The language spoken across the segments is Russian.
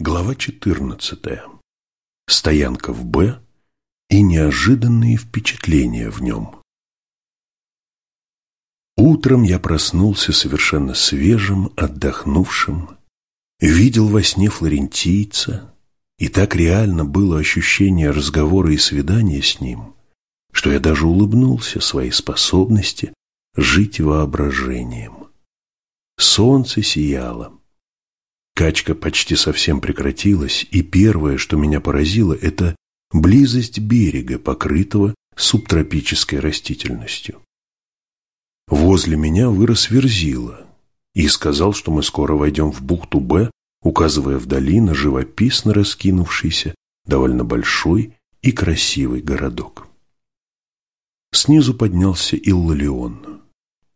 Глава 14. Стоянка в Б и неожиданные впечатления в нем. Утром я проснулся совершенно свежим, отдохнувшим, видел во сне флорентийца, и так реально было ощущение разговора и свидания с ним, что я даже улыбнулся своей способности жить воображением. Солнце сияло, Качка почти совсем прекратилась, и первое, что меня поразило, это близость берега, покрытого субтропической растительностью. Возле меня вырос верзила и сказал, что мы скоро войдем в бухту Б, указывая вдали на живописно раскинувшийся, довольно большой и красивый городок. Снизу поднялся Иллалион.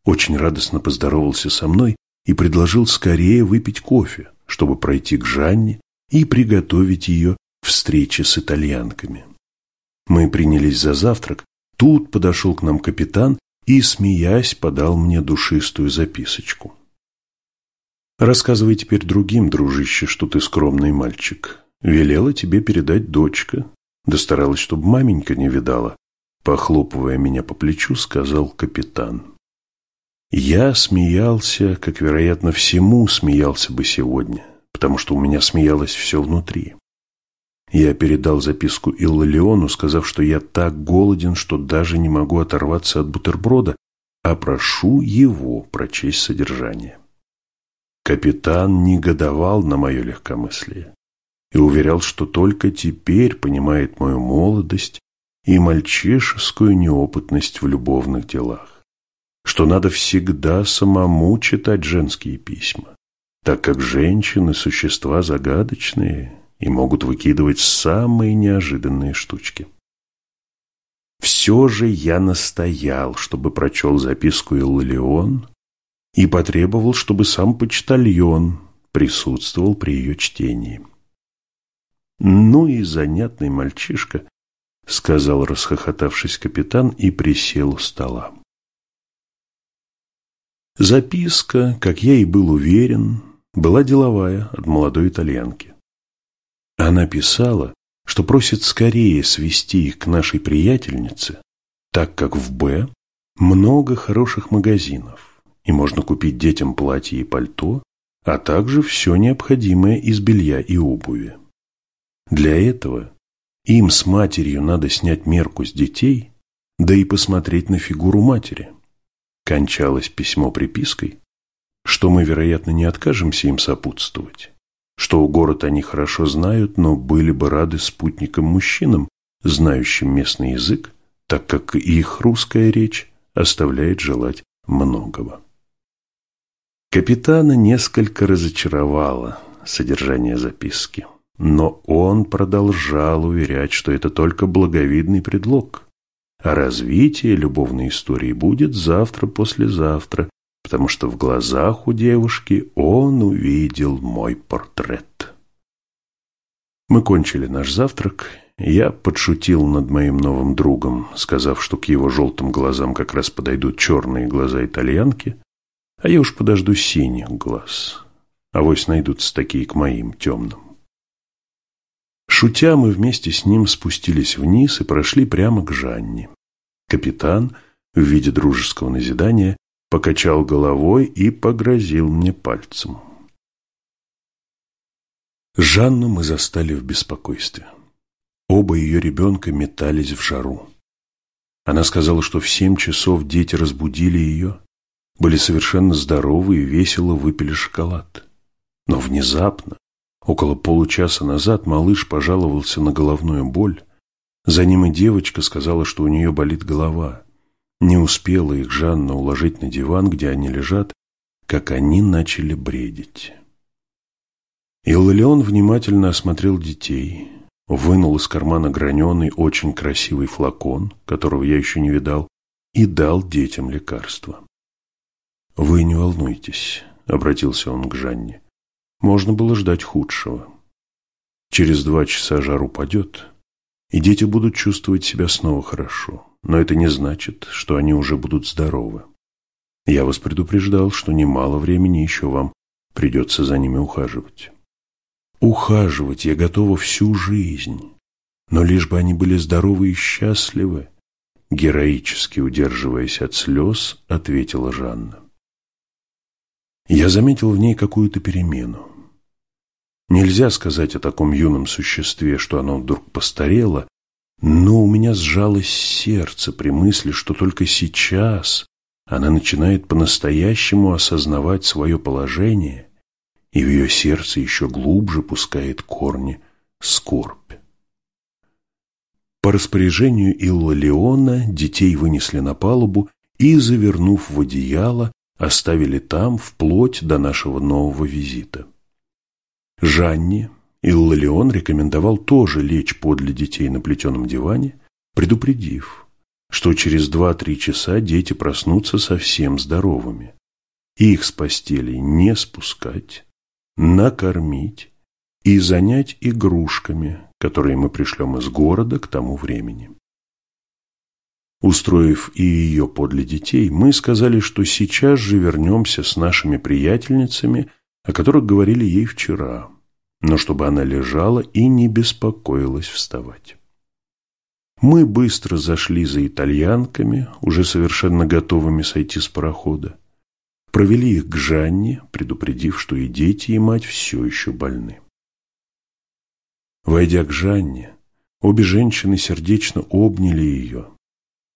Очень радостно поздоровался со мной и предложил скорее выпить кофе, чтобы пройти к Жанне и приготовить ее к встрече с итальянками. Мы принялись за завтрак, тут подошел к нам капитан и, смеясь, подал мне душистую записочку. «Рассказывай теперь другим, дружище, что ты скромный мальчик. Велела тебе передать дочка, да старалась, чтобы маменька не видала», похлопывая меня по плечу, сказал капитан. Я смеялся, как, вероятно, всему смеялся бы сегодня, потому что у меня смеялось все внутри. Я передал записку Иллалиону, сказав, что я так голоден, что даже не могу оторваться от бутерброда, а прошу его прочесть содержание. Капитан негодовал на мое легкомыслие и уверял, что только теперь понимает мою молодость и мальчишескую неопытность в любовных делах что надо всегда самому читать женские письма, так как женщины – существа загадочные и могут выкидывать самые неожиданные штучки. Все же я настоял, чтобы прочел записку Иллион и потребовал, чтобы сам почтальон присутствовал при ее чтении. «Ну и занятный мальчишка», — сказал, расхохотавшись капитан, и присел у стола. Записка, как я и был уверен, была деловая от молодой итальянки. Она писала, что просит скорее свести их к нашей приятельнице, так как в Б много хороших магазинов, и можно купить детям платье и пальто, а также все необходимое из белья и обуви. Для этого им с матерью надо снять мерку с детей, да и посмотреть на фигуру матери кончалось письмо припиской, что мы, вероятно, не откажемся им сопутствовать, что город они хорошо знают, но были бы рады спутникам-мужчинам, знающим местный язык, так как их русская речь оставляет желать многого. Капитана несколько разочаровало содержание записки, но он продолжал уверять, что это только благовидный предлог, развитие любовной истории будет завтра-послезавтра, потому что в глазах у девушки он увидел мой портрет. Мы кончили наш завтрак. Я подшутил над моим новым другом, сказав, что к его желтым глазам как раз подойдут черные глаза итальянки, а я уж подожду синих глаз. Авось найдутся такие к моим темным. Шутя, мы вместе с ним спустились вниз и прошли прямо к Жанне. Капитан, в виде дружеского назидания, покачал головой и погрозил мне пальцем. Жанну мы застали в беспокойстве. Оба ее ребенка метались в жару. Она сказала, что в семь часов дети разбудили ее, были совершенно здоровы и весело выпили шоколад. Но внезапно Около получаса назад малыш пожаловался на головную боль. За ним и девочка сказала, что у нее болит голова. Не успела их Жанна уложить на диван, где они лежат, как они начали бредить. Иллион внимательно осмотрел детей, вынул из кармана граненый, очень красивый флакон, которого я еще не видал, и дал детям лекарство. «Вы не волнуйтесь», — обратился он к Жанне. Можно было ждать худшего. Через два часа жар упадет, и дети будут чувствовать себя снова хорошо. Но это не значит, что они уже будут здоровы. Я вас предупреждал, что немало времени еще вам придется за ними ухаживать. Ухаживать я готова всю жизнь, но лишь бы они были здоровы и счастливы, героически удерживаясь от слез, ответила Жанна. Я заметил в ней какую-то перемену. Нельзя сказать о таком юном существе, что оно вдруг постарело, но у меня сжалось сердце при мысли, что только сейчас она начинает по-настоящему осознавать свое положение, и в ее сердце еще глубже пускает корни скорбь. По распоряжению Илла Леона детей вынесли на палубу и, завернув в одеяло, оставили там вплоть до нашего нового визита. Жанне Иллалион рекомендовал тоже лечь подле детей на плетеном диване, предупредив, что через два-три часа дети проснутся совсем здоровыми. Их с постелей не спускать, накормить и занять игрушками, которые мы пришлем из города к тому времени. Устроив и ее подле детей, мы сказали, что сейчас же вернемся с нашими приятельницами, о которых говорили ей вчера, но чтобы она лежала и не беспокоилась вставать. Мы быстро зашли за итальянками, уже совершенно готовыми сойти с парохода. Провели их к Жанне, предупредив, что и дети, и мать все еще больны. Войдя к Жанне, обе женщины сердечно обняли ее,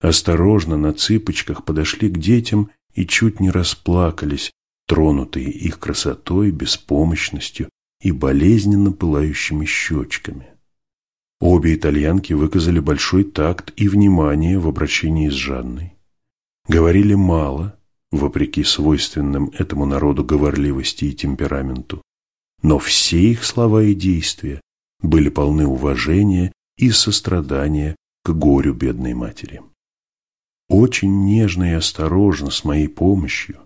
осторожно на цыпочках подошли к детям и чуть не расплакались, тронутые их красотой, беспомощностью и болезненно пылающими щечками. Обе итальянки выказали большой такт и внимание в обращении с Жанной. Говорили мало, вопреки свойственным этому народу говорливости и темпераменту, но все их слова и действия были полны уважения и сострадания к горю бедной матери. Очень нежно и осторожно, с моей помощью,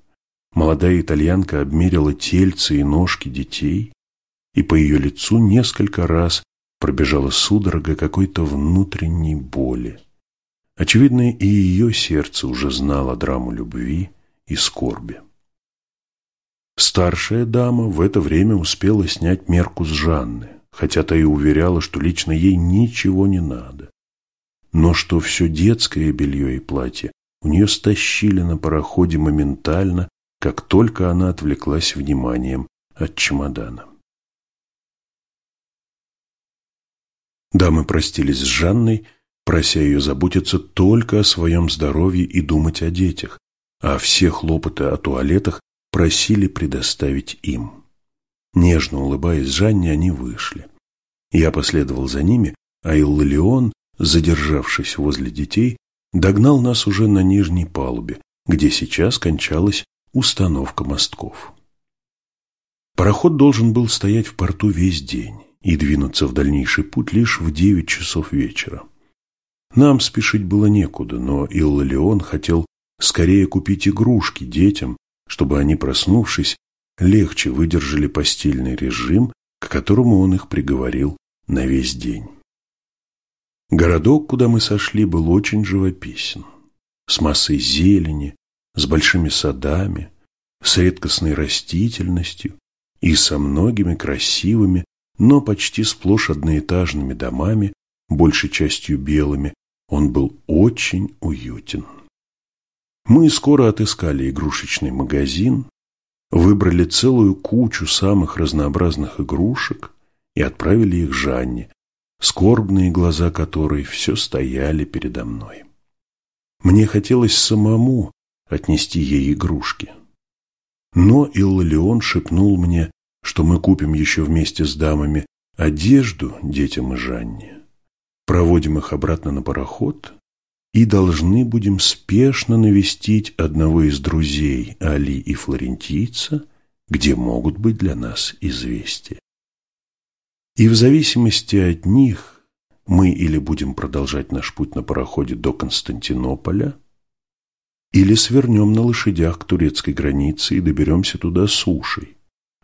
молодая итальянка обмерила тельцы и ножки детей, и по ее лицу несколько раз пробежала судорога какой-то внутренней боли. Очевидно, и ее сердце уже знало драму любви и скорби. Старшая дама в это время успела снять мерку с Жанны, хотя та и уверяла, что лично ей ничего не надо но что все детское белье и платье у нее стащили на пароходе моментально, как только она отвлеклась вниманием от чемодана. Дамы простились с Жанной, прося ее заботиться только о своем здоровье и думать о детях, а все хлопоты о туалетах просили предоставить им. Нежно улыбаясь Жанне, они вышли. Я последовал за ними, а Иллион задержавшись возле детей, догнал нас уже на нижней палубе, где сейчас кончалась установка мостков. Пароход должен был стоять в порту весь день и двинуться в дальнейший путь лишь в девять часов вечера. Нам спешить было некуда, но Иллалион хотел скорее купить игрушки детям, чтобы они, проснувшись, легче выдержали постельный режим, к которому он их приговорил на весь день. Городок, куда мы сошли, был очень живописен, с массой зелени, с большими садами, с редкостной растительностью и со многими красивыми, но почти сплошь одноэтажными домами, большей частью белыми, он был очень уютен. Мы скоро отыскали игрушечный магазин, выбрали целую кучу самых разнообразных игрушек и отправили их Жанне, скорбные глаза которой все стояли передо мной. Мне хотелось самому отнести ей игрушки. Но Иллион шепнул мне, что мы купим еще вместе с дамами одежду детям и Жанне, проводим их обратно на пароход и должны будем спешно навестить одного из друзей Али и Флорентийца, где могут быть для нас известия. И в зависимости от них мы или будем продолжать наш путь на пароходе до Константинополя, или свернем на лошадях к турецкой границе и доберемся туда сушей,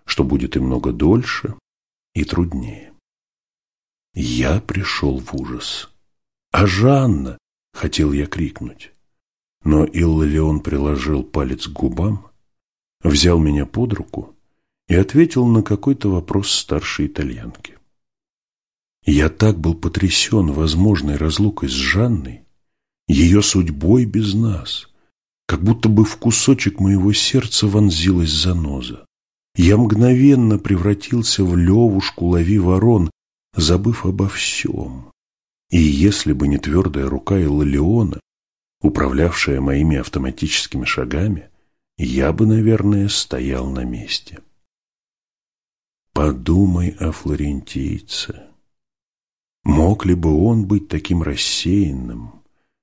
что будет и много дольше, и труднее. Я пришел в ужас. «А Жанна!» — хотел я крикнуть. Но Иллион приложил палец к губам, взял меня под руку и ответил на какой-то вопрос старшей итальянки. Я так был потрясен возможной разлукой с Жанной, ее судьбой без нас, как будто бы в кусочек моего сердца вонзилась заноза. Я мгновенно превратился в левушку лови ворон, забыв обо всем. И если бы не твердая рука Иллиона, управлявшая моими автоматическими шагами, я бы, наверное, стоял на месте. Подумай о флорентийце. Мог ли бы он быть таким рассеянным,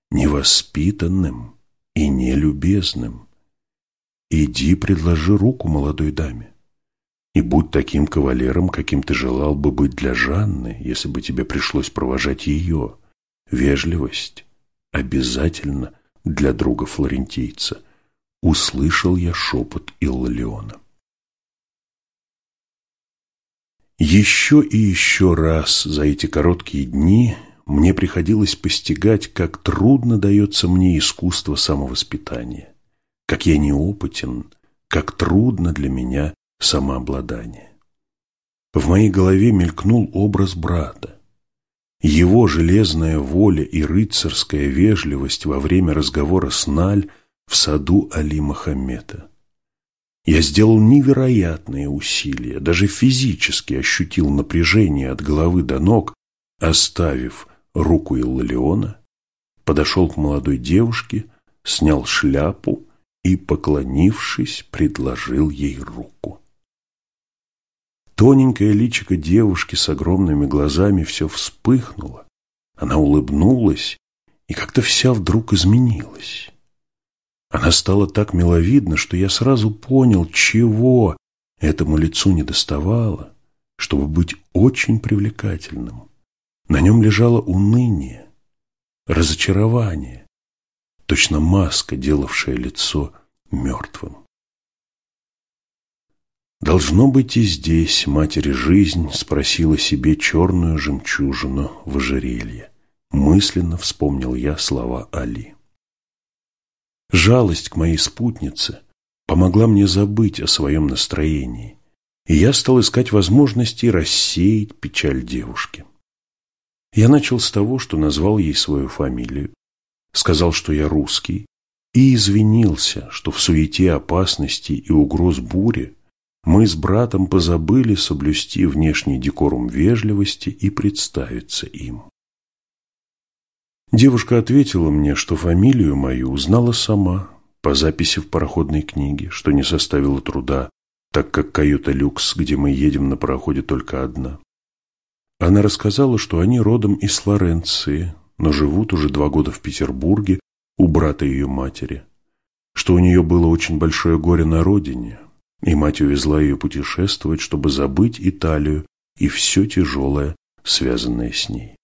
невоспитанным и нелюбезным? Иди, предложи руку молодой даме. И будь таким кавалером, каким ты желал бы быть для Жанны, если бы тебе пришлось провожать ее. Вежливость обязательно для друга флорентийца. Услышал я шепот Иллиона. Еще и еще раз за эти короткие дни мне приходилось постигать, как трудно дается мне искусство самовоспитания, как я неопытен, как трудно для меня самообладание. В моей голове мелькнул образ брата. Его железная воля и рыцарская вежливость во время разговора с Наль в саду Али Мохаммеда. Я сделал невероятные усилия, даже физически ощутил напряжение от головы до ног, оставив руку Иллиона, подошел к молодой девушке, снял шляпу и, поклонившись, предложил ей руку. Тоненькое личико девушки с огромными глазами все вспыхнуло. Она улыбнулась и как-то вся вдруг изменилась. Она стала так миловидна, что я сразу понял, чего этому лицу не доставало, чтобы быть очень привлекательным. На нем лежало уныние, разочарование, точно маска, делавшая лицо мертвым. Должно быть, и здесь матери жизнь спросила себе черную жемчужину в ожерелье. Мысленно вспомнил я слова Али. Жалость к моей спутнице помогла мне забыть о своем настроении, и я стал искать возможности рассеять печаль девушки. Я начал с того, что назвал ей свою фамилию, сказал, что я русский, и извинился, что в суете опасности и угроз бури мы с братом позабыли соблюсти внешний декорум вежливости и представиться им. Девушка ответила мне, что фамилию мою узнала сама по записи в пароходной книге, что не составило труда, так как каюта «Люкс», где мы едем на пароходе, только одна. Она рассказала, что они родом из Флоренции, но живут уже два года в Петербурге у брата ее матери, что у нее было очень большое горе на родине, и мать увезла ее путешествовать, чтобы забыть Италию и все тяжелое, связанное с ней.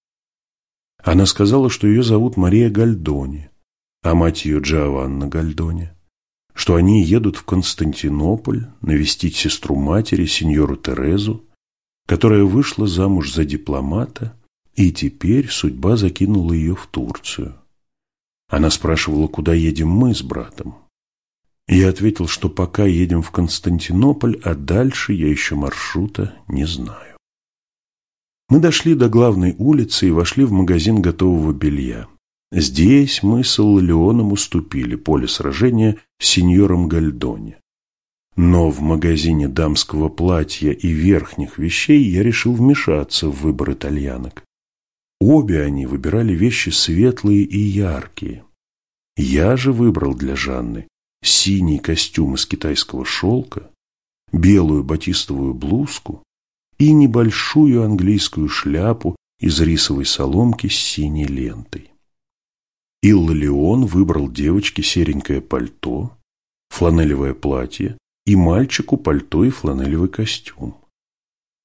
Она сказала, что ее зовут Мария Гальдони, а мать ее Джованна Гальдони, что они едут в Константинополь навестить сестру матери, сеньору Терезу, которая вышла замуж за дипломата, и теперь судьба закинула ее в Турцию. Она спрашивала, куда едем мы с братом. Я ответил, что пока едем в Константинополь, а дальше я еще маршрута не знаю. Мы дошли до главной улицы и вошли в магазин готового белья. Здесь мы с Леоном уступили поле сражения сеньором Гальдоне. Но в магазине дамского платья и верхних вещей я решил вмешаться в выбор итальянок. Обе они выбирали вещи светлые и яркие. Я же выбрал для Жанны синий костюм из китайского шелка, белую батистовую блузку и небольшую английскую шляпу из рисовой соломки с синей лентой. Илла Леон выбрал девочке серенькое пальто, фланелевое платье и мальчику пальто и фланелевый костюм.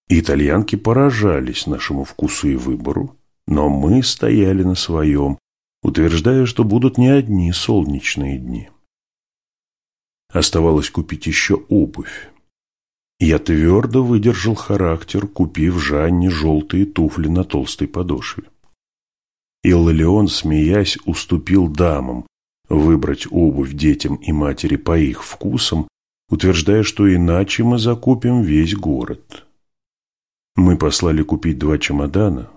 Итальянки поражались нашему вкусу и выбору, но мы стояли на своем, утверждая, что будут не одни солнечные дни. Оставалось купить еще обувь. Я твердо выдержал характер, купив Жанне желтые туфли на толстой подошве. Иллион, смеясь, уступил дамам выбрать обувь детям и матери по их вкусам, утверждая, что иначе мы закупим весь город. Мы послали купить два чемодана,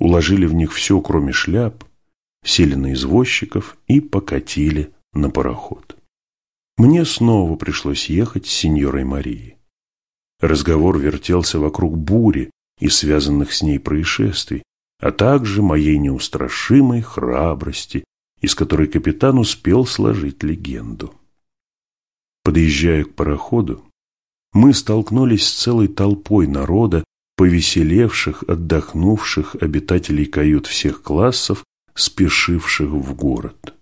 уложили в них все, кроме шляп, сели на извозчиков и покатили на пароход. Мне снова пришлось ехать с сеньорой Марией. Разговор вертелся вокруг бури и связанных с ней происшествий, а также моей неустрашимой храбрости, из которой капитан успел сложить легенду. Подъезжая к пароходу, мы столкнулись с целой толпой народа, повеселевших, отдохнувших обитателей кают всех классов, спешивших в город.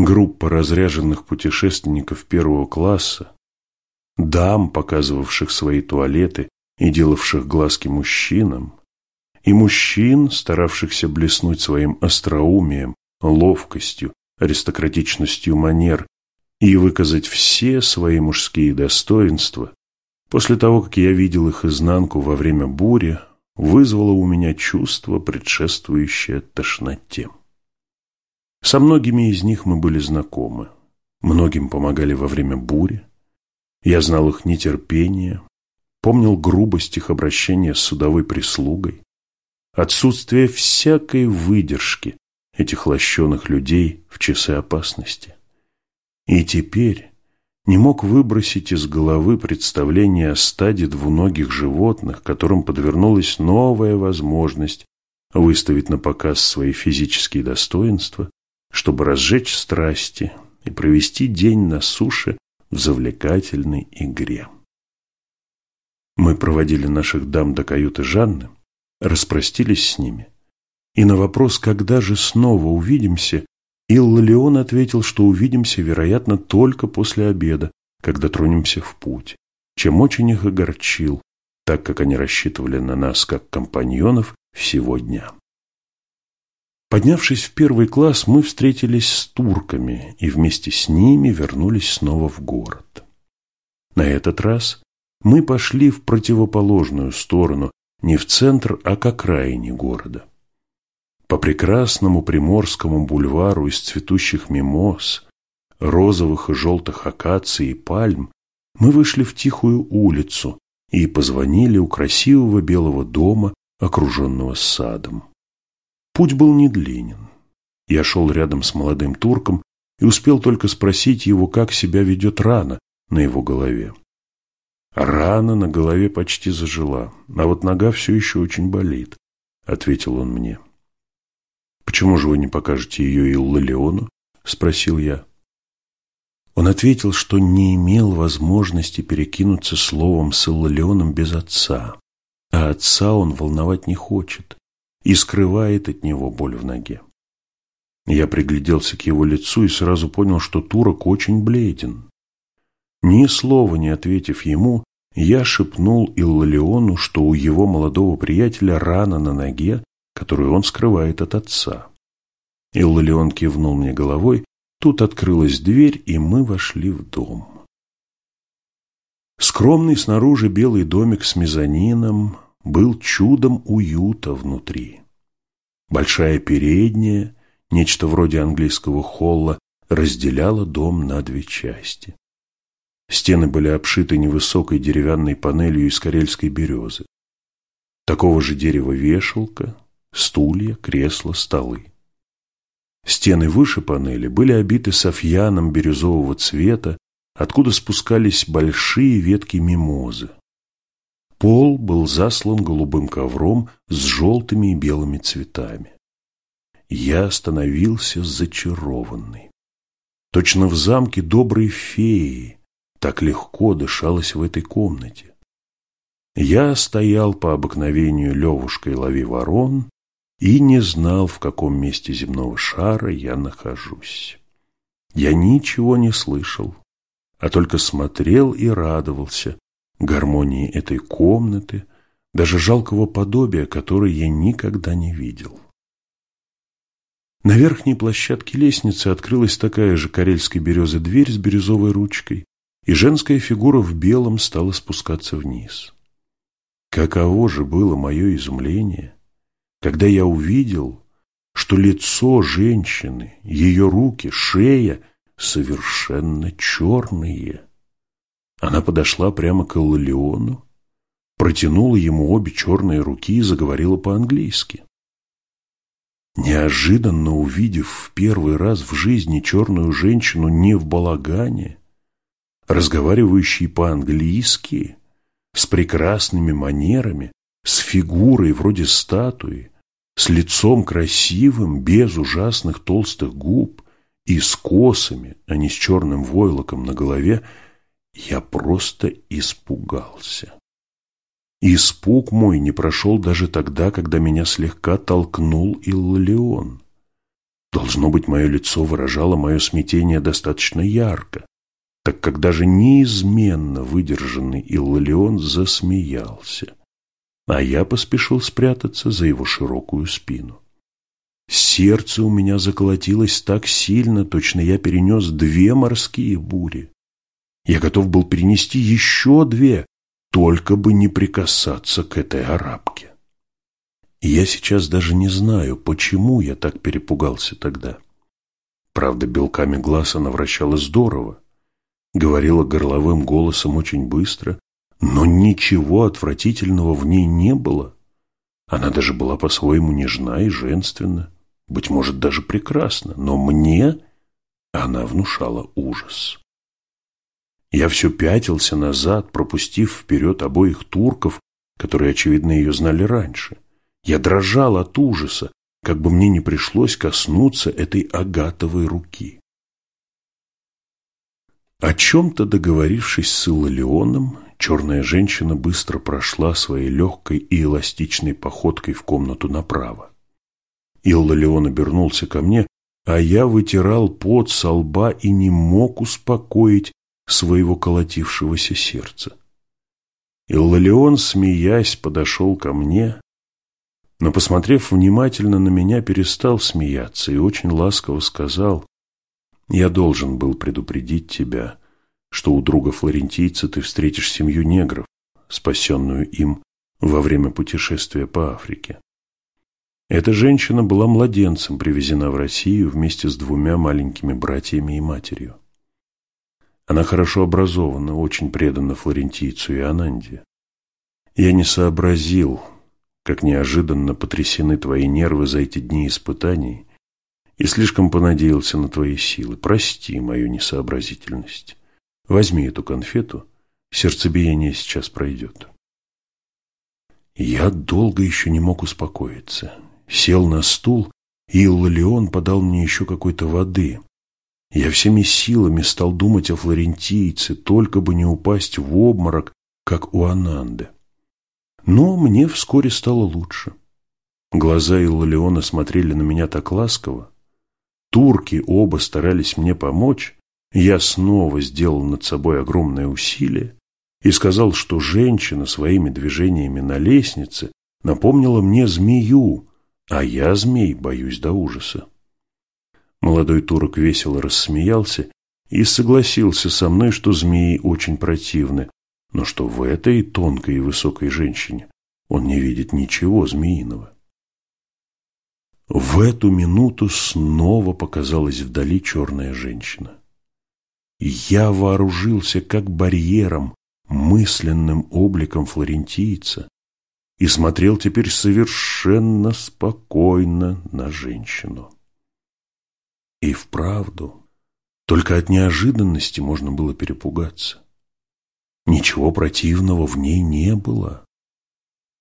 Группа разряженных путешественников первого класса, дам, показывавших свои туалеты и делавших глазки мужчинам, и мужчин, старавшихся блеснуть своим остроумием, ловкостью, аристократичностью манер и выказать все свои мужские достоинства, после того, как я видел их изнанку во время бури, вызвало у меня чувство, предшествующее тошноте. Со многими из них мы были знакомы, многим помогали во время бури, я знал их нетерпение, помнил грубость их обращения с судовой прислугой, отсутствие всякой выдержки этих лощеных людей в часы опасности. И теперь не мог выбросить из головы представление о стаде двуногих животных, которым подвернулась новая возможность выставить на показ свои физические достоинства, чтобы разжечь страсти и провести день на суше в завлекательной игре. Мы проводили наших дам до каюты Жанны, распростились с ними, и на вопрос, когда же снова увидимся, Иллалион ответил, что увидимся, вероятно, только после обеда, когда тронемся в путь, чем очень их огорчил, так как они рассчитывали на нас как компаньонов всего дня. Поднявшись в первый класс, мы встретились с турками и вместе с ними вернулись снова в город. На этот раз мы пошли в противоположную сторону, не в центр, а к окраине города. По прекрасному приморскому бульвару из цветущих мимоз, розовых и желтых акаций и пальм мы вышли в тихую улицу и позвонили у красивого белого дома, окруженного садом. Путь был недлинен. Я шел рядом с молодым турком и успел только спросить его, как себя ведет рана на его голове. Рана на голове почти зажила, а вот нога все еще очень болит, ответил он мне. Почему же вы не покажете ее Иллалиону? Спросил я. Он ответил, что не имел возможности перекинуться словом с Иллалионом без отца, а отца он волновать не хочет и скрывает от него боль в ноге. Я пригляделся к его лицу и сразу понял, что турок очень бледен. Ни слова не ответив ему, я шепнул Иллалиону, что у его молодого приятеля рана на ноге, которую он скрывает от отца. Иллалион кивнул мне головой, тут открылась дверь, и мы вошли в дом. Скромный снаружи белый домик с мезонином был чудом уюта внутри. Большая передняя, нечто вроде английского холла, разделяла дом на две части. Стены были обшиты невысокой деревянной панелью из карельской березы. Такого же дерева вешалка, стулья, кресла, столы. Стены выше панели были обиты софьяном бирюзового цвета, откуда спускались большие ветки мимозы. Пол был заслан голубым ковром с желтыми и белыми цветами. Я остановился зачарованный. Точно в замке доброй феи так легко дышалось в этой комнате. Я стоял по обыкновению левушкой лови ворон и не знал, в каком месте земного шара я нахожусь. Я ничего не слышал, а только смотрел и радовался, гармонии этой комнаты, даже жалкого подобия, которое я никогда не видел. На верхней площадке лестницы открылась такая же карельской березы дверь с бирюзовой ручкой, и женская фигура в белом стала спускаться вниз. Каково же было мое изумление, когда я увидел, что лицо женщины, ее руки, шея совершенно черные – Она подошла прямо к Иллиону, протянула ему обе черные руки и заговорила по-английски. Неожиданно увидев в первый раз в жизни черную женщину не в балагане, разговаривающей по-английски, с прекрасными манерами, с фигурой вроде статуи, с лицом красивым, без ужасных толстых губ и с косами, а не с черным войлоком на голове, я просто испугался. Испуг мой не прошел даже тогда, когда меня слегка толкнул Иллион. Должно быть, мое лицо выражало мое смятение достаточно ярко, так как даже неизменно выдержанный Иллион засмеялся, а я поспешил спрятаться за его широкую спину. Сердце у меня заколотилось так сильно, точно я перенес две морские бури. Я готов был перенести еще две, только бы не прикасаться к этой арабке. И я сейчас даже не знаю, почему я так перепугался тогда. Правда, белками глаз она вращала здорово, говорила горловым голосом очень быстро, но ничего отвратительного в ней не было. Она даже была по-своему нежна и женственна, быть может, даже прекрасна, но мне она внушала ужас. Я все пятился назад, пропустив вперед обоих турков, которые, очевидно, ее знали раньше. Я дрожал от ужаса, как бы мне не пришлось коснуться этой агатовой руки. О чем-то договорившись с Иллионом, черная женщина быстро прошла своей легкой и эластичной походкой в комнату направо. Иллион обернулся ко мне, а я вытирал пот со лба и не мог успокоить своего колотившегося сердца. Иллалион, смеясь, подошел ко мне, но, посмотрев внимательно на меня, перестал смеяться и очень ласково сказал, «Я должен был предупредить тебя, что у друга флорентийца ты встретишь семью негров, спасенную им во время путешествия по Африке. Эта женщина была младенцем, привезена в Россию вместе с двумя маленькими братьями и матерью. Она хорошо образована, очень предана флорентийцу и Ананде. Я не сообразил, как неожиданно потрясены твои нервы за эти дни испытаний, и слишком понадеялся на твои силы. Прости мою несообразительность. Возьми эту конфету, сердцебиение сейчас пройдет. Я долго еще не мог успокоиться. Сел на стул, и Иллион подал мне еще какой-то воды. Я всеми силами стал думать о флорентийце, только бы не упасть в обморок, как у Ананды. Но мне вскоре стало лучше. Глаза Иллиона смотрели на меня так ласково. Турки оба старались мне помочь. Я снова сделал над собой огромное усилие и сказал, что женщина своими движениями на лестнице напомнила мне змею, а я змей боюсь до ужаса. Молодой турок весело рассмеялся и согласился со мной, что змеи очень противны, но что в этой тонкой и высокой женщине он не видит ничего змеиного. В эту минуту снова показалась вдали черная женщина. Я вооружился как барьером, мысленным обликом флорентийца и смотрел теперь совершенно спокойно на женщину. И вправду, только от неожиданности можно было перепугаться. Ничего противного в ней не было.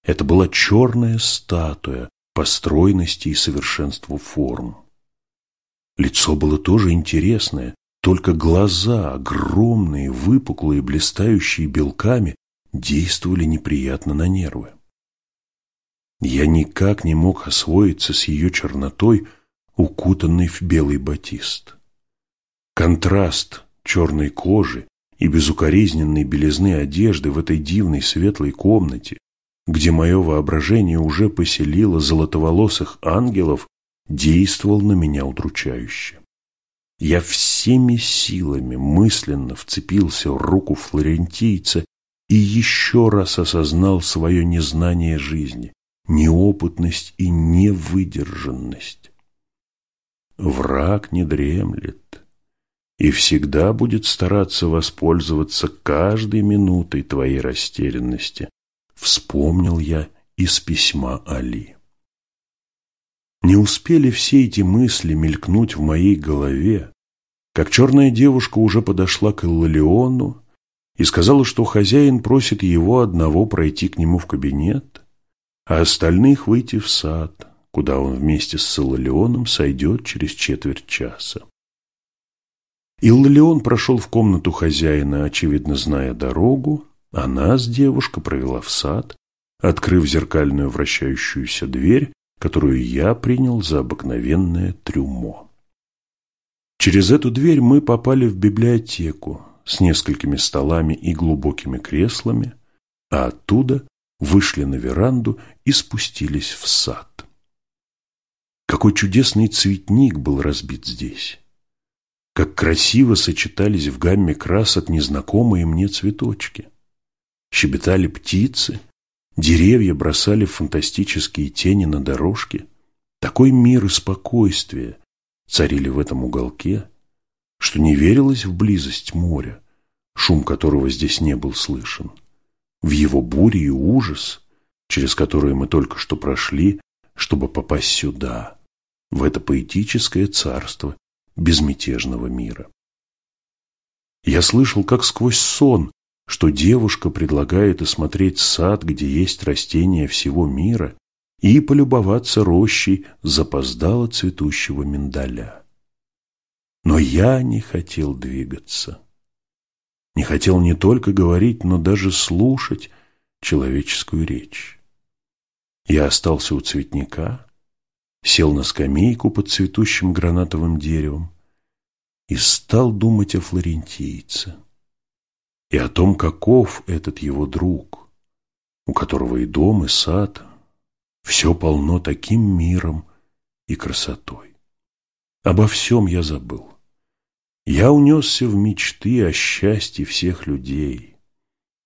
Это была черная статуя по стройности и совершенству форм. Лицо было тоже интересное, только глаза, огромные, выпуклые, блистающие белками, действовали неприятно на нервы. Я никак не мог освоиться с ее чернотой, укутанный в белый батист. Контраст черной кожи и безукоризненной белизны одежды в этой дивной светлой комнате, где мое воображение уже поселило золотоволосых ангелов, действовал на меня удручающе. Я всеми силами мысленно вцепился в руку флорентийца и еще раз осознал свое незнание жизни, неопытность и невыдержанность. Враг не дремлет. и всегда будет стараться воспользоваться каждой минутой твоей растерянности, вспомнил я из письма Али. Не успели все эти мысли мелькнуть в моей голове, как черная девушка уже подошла к Иллалиону и сказала, что хозяин просит его одного пройти к нему в кабинет, а остальных выйти в сад, куда он вместе с Иллалионом сойдет через четверть часа. Иллалион прошел в комнату хозяина, очевидно зная дорогу, а нас девушка провела в сад, открыв зеркальную вращающуюся дверь, которую я принял за обыкновенное трюмо. Через эту дверь мы попали в библиотеку с несколькими столами и глубокими креслами, а оттуда вышли на веранду и спустились в сад. Какой чудесный цветник был разбит здесь! Как красиво сочетались в гамме красок незнакомые мне цветочки! Щебетали птицы, деревья бросали фантастические тени на дорожке. Такой мир и спокойствие царили в этом уголке, что не верилось в близость моря, шум которого здесь не был слышен в его буре и ужас, через которые мы только что прошли, чтобы попасть сюда, в это поэтическое царство безмятежного мира. Я слышал, как сквозь сон, что девушка предлагает осмотреть сад, где есть растения всего мира, и полюбоваться рощей запоздало цветущего миндаля. Но я не хотел двигаться не хотел не только говорить, но даже слушать человеческую речь. Я остался у цветника, сел на скамейку под цветущим гранатовым деревом и стал думать о флорентийце и о том, каков этот его друг, у которого и дом, и сад, все полно таким миром и красотой. Обо всем я забыл. Я унесся в мечты о счастье всех людей,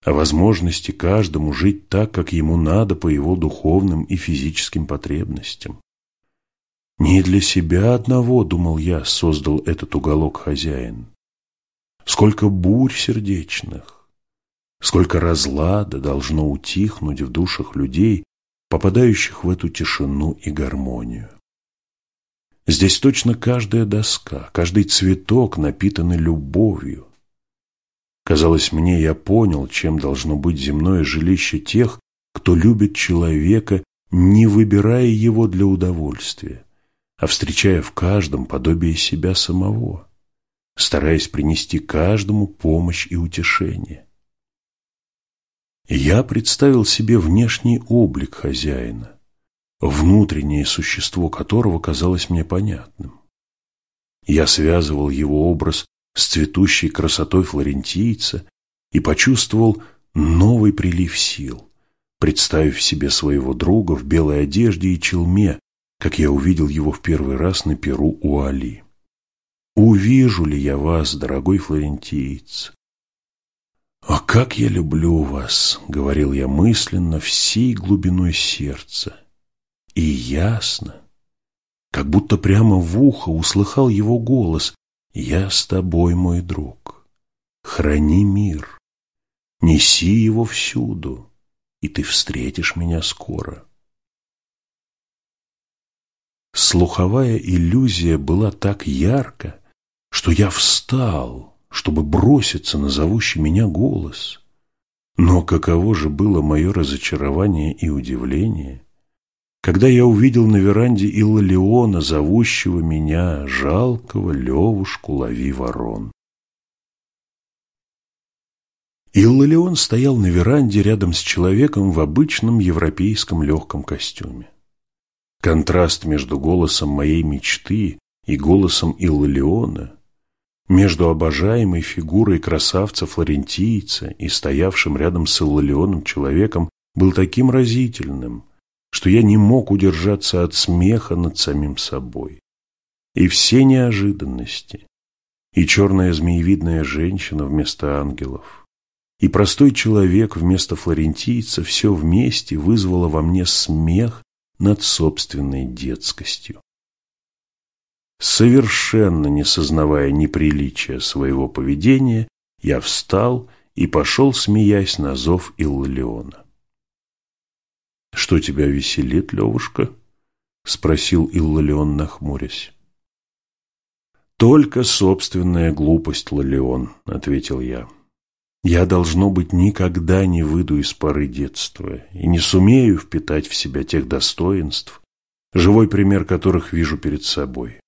о возможности каждому жить так, как ему надо по его духовным и физическим потребностям. Не для себя одного, думал я, создал этот уголок хозяин. Сколько бурь сердечных, сколько разлада должно утихнуть в душах людей, попадающих в эту тишину и гармонию. Здесь точно каждая доска, каждый цветок напитаны любовью. Казалось мне, я понял, чем должно быть земное жилище тех, кто любит человека, не выбирая его для удовольствия, а встречая в каждом подобие себя самого, стараясь принести каждому помощь и утешение. Я представил себе внешний облик хозяина, внутреннее существо которого казалось мне понятным. Я связывал его образ с цветущей красотой флорентийца и почувствовал новый прилив сил, представив себе своего друга в белой одежде и челме, как я увидел его в первый раз на перу у Али. «Увижу ли я вас, дорогой флорентиец?» «О, как я люблю вас!» — говорил я мысленно всей глубиной сердца и ясно, как будто прямо в ухо услыхал его голос «Я с тобой, мой друг, храни мир, неси его всюду, и ты встретишь меня скоро». Слуховая иллюзия была так ярка, что я встал, чтобы броситься на зовущий меня голос. Но каково же было мое разочарование и удивление, когда я увидел на веранде Иллалиона, зовущего меня, жалкого Левушку, лови ворон. Иллалион стоял на веранде рядом с человеком в обычном европейском легком костюме. Контраст между голосом моей мечты и голосом Иллалиона, между обожаемой фигурой красавца-флорентийца и стоявшим рядом с Иллалионом человеком был таким разительным – что я не мог удержаться от смеха над самим собой. И все неожиданности, и черная змеевидная женщина вместо ангелов, и простой человек вместо флорентийца все вместе вызвало во мне смех над собственной детскостью. Совершенно не сознавая неприличия своего поведения, я встал и пошел, смеясь на зов Иллиона. «Что тебя веселит, Левушка?» — спросил Иллион, нахмурясь. «Только собственная глупость, Лолеон», — ответил я. «Я, должно быть, никогда не выйду из поры детства и не сумею впитать в себя тех достоинств, живой пример которых вижу перед собой.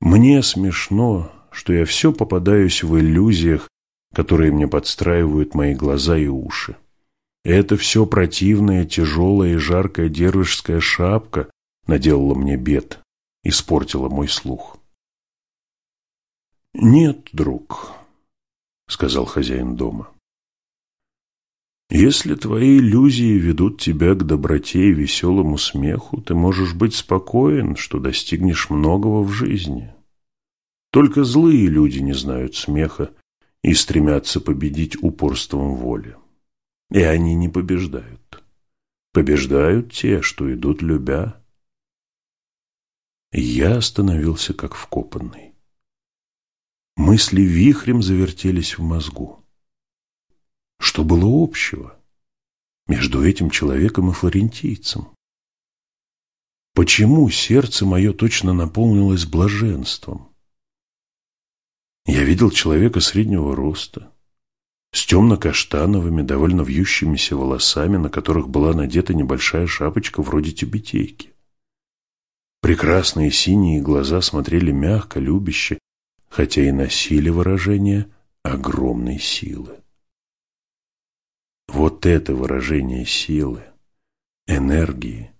Мне смешно, что я все попадаюсь в иллюзиях, которые мне подстраивают мои глаза и уши. Это все противная, тяжелая и жаркая дервишская шапка наделала мне бед, испортила мой слух. «Нет, друг», — сказал хозяин дома. «Если твои иллюзии ведут тебя к доброте и веселому смеху, ты можешь быть спокоен, что достигнешь многого в жизни. Только злые люди не знают смеха и стремятся победить упорством воли. И они не побеждают. Побеждают те, что идут любя. Я остановился как вкопанный. Мысли вихрем завертелись в мозгу. Что было общего между этим человеком и флорентийцем? Почему сердце мое точно наполнилось блаженством? Я видел человека среднего роста, с темно-каштановыми, довольно вьющимися волосами, на которых была надета небольшая шапочка вроде тюбетейки. Прекрасные синие глаза смотрели мягко, любяще, хотя и носили выражение огромной силы. Вот это выражение силы, энергии,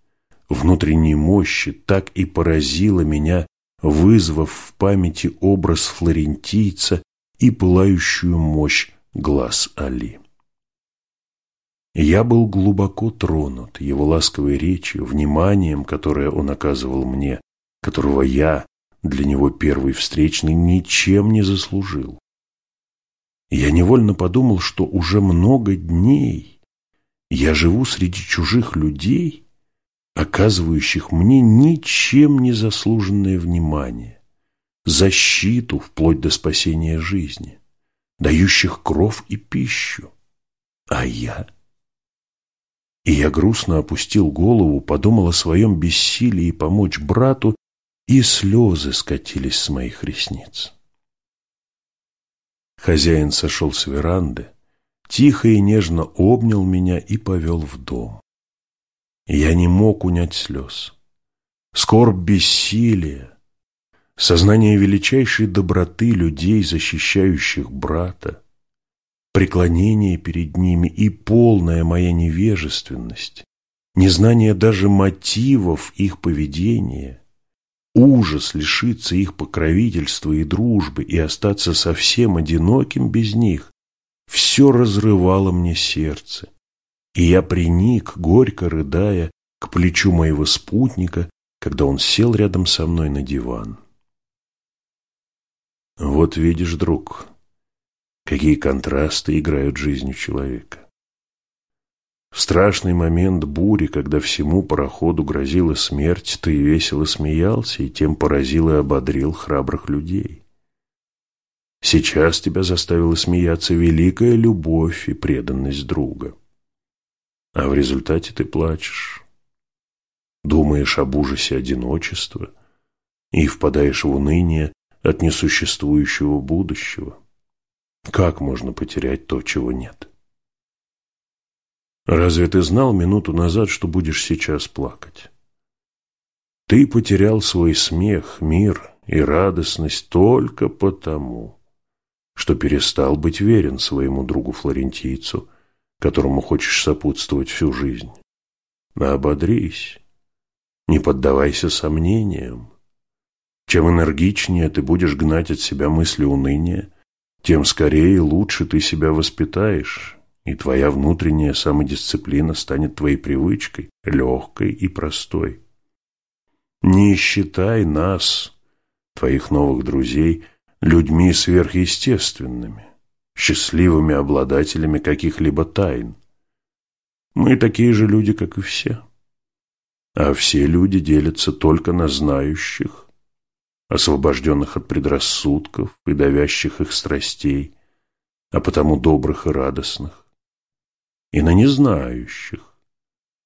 внутренней мощи так и поразило меня, вызвав в памяти образ флорентийца и пылающую мощь глаз Али. Я был глубоко тронут его ласковой речью, вниманием, которое он оказывал мне, которого я, для него первый встречный, ничем не заслужил. Я невольно подумал, что уже много дней я живу среди чужих людей, оказывающих мне ничем не заслуженное внимание, защиту вплоть до спасения жизни, дающих кров и пищу. А я? И я грустно опустил голову, подумал о своем бессилии помочь брату, и слезы скатились с моих ресниц. Хозяин сошел с веранды, тихо и нежно обнял меня и повел в дом. Я не мог унять слез. Скорбь бессилия, сознание величайшей доброты людей, защищающих брата, преклонение перед ними и полная моя невежественность, незнание даже мотивов их поведения – ужас лишиться их покровительства и дружбы и остаться совсем одиноким без них, все разрывало мне сердце, и я приник, горько рыдая, к плечу моего спутника, когда он сел рядом со мной на диван. Вот видишь, друг, какие контрасты играют жизнью человека. В страшный момент бури, когда всему пароходу грозила смерть, ты весело смеялся и тем поразил и ободрил храбрых людей. Сейчас тебя заставила смеяться великая любовь и преданность друга. А в результате ты плачешь, думаешь об ужасе одиночества и впадаешь в уныние от несуществующего будущего. Как можно потерять то, чего нет? Разве ты знал минуту назад, что будешь сейчас плакать? Ты потерял свой смех, мир и радостность только потому, что перестал быть верен своему другу-флорентийцу, которому хочешь сопутствовать всю жизнь. Ободрись, не поддавайся сомнениям. Чем энергичнее ты будешь гнать от себя мысли уныния, тем скорее и лучше ты себя воспитаешь, и твоя внутренняя самодисциплина станет твоей привычкой, легкой и простой. Не считай нас, твоих новых друзей, людьми сверхъестественными, счастливыми обладателями каких-либо тайн. Мы такие же люди, как и все. А все люди делятся только на знающих освобожденных от предрассудков и давящих их страстей, а потому добрых и радостных, и на незнающих,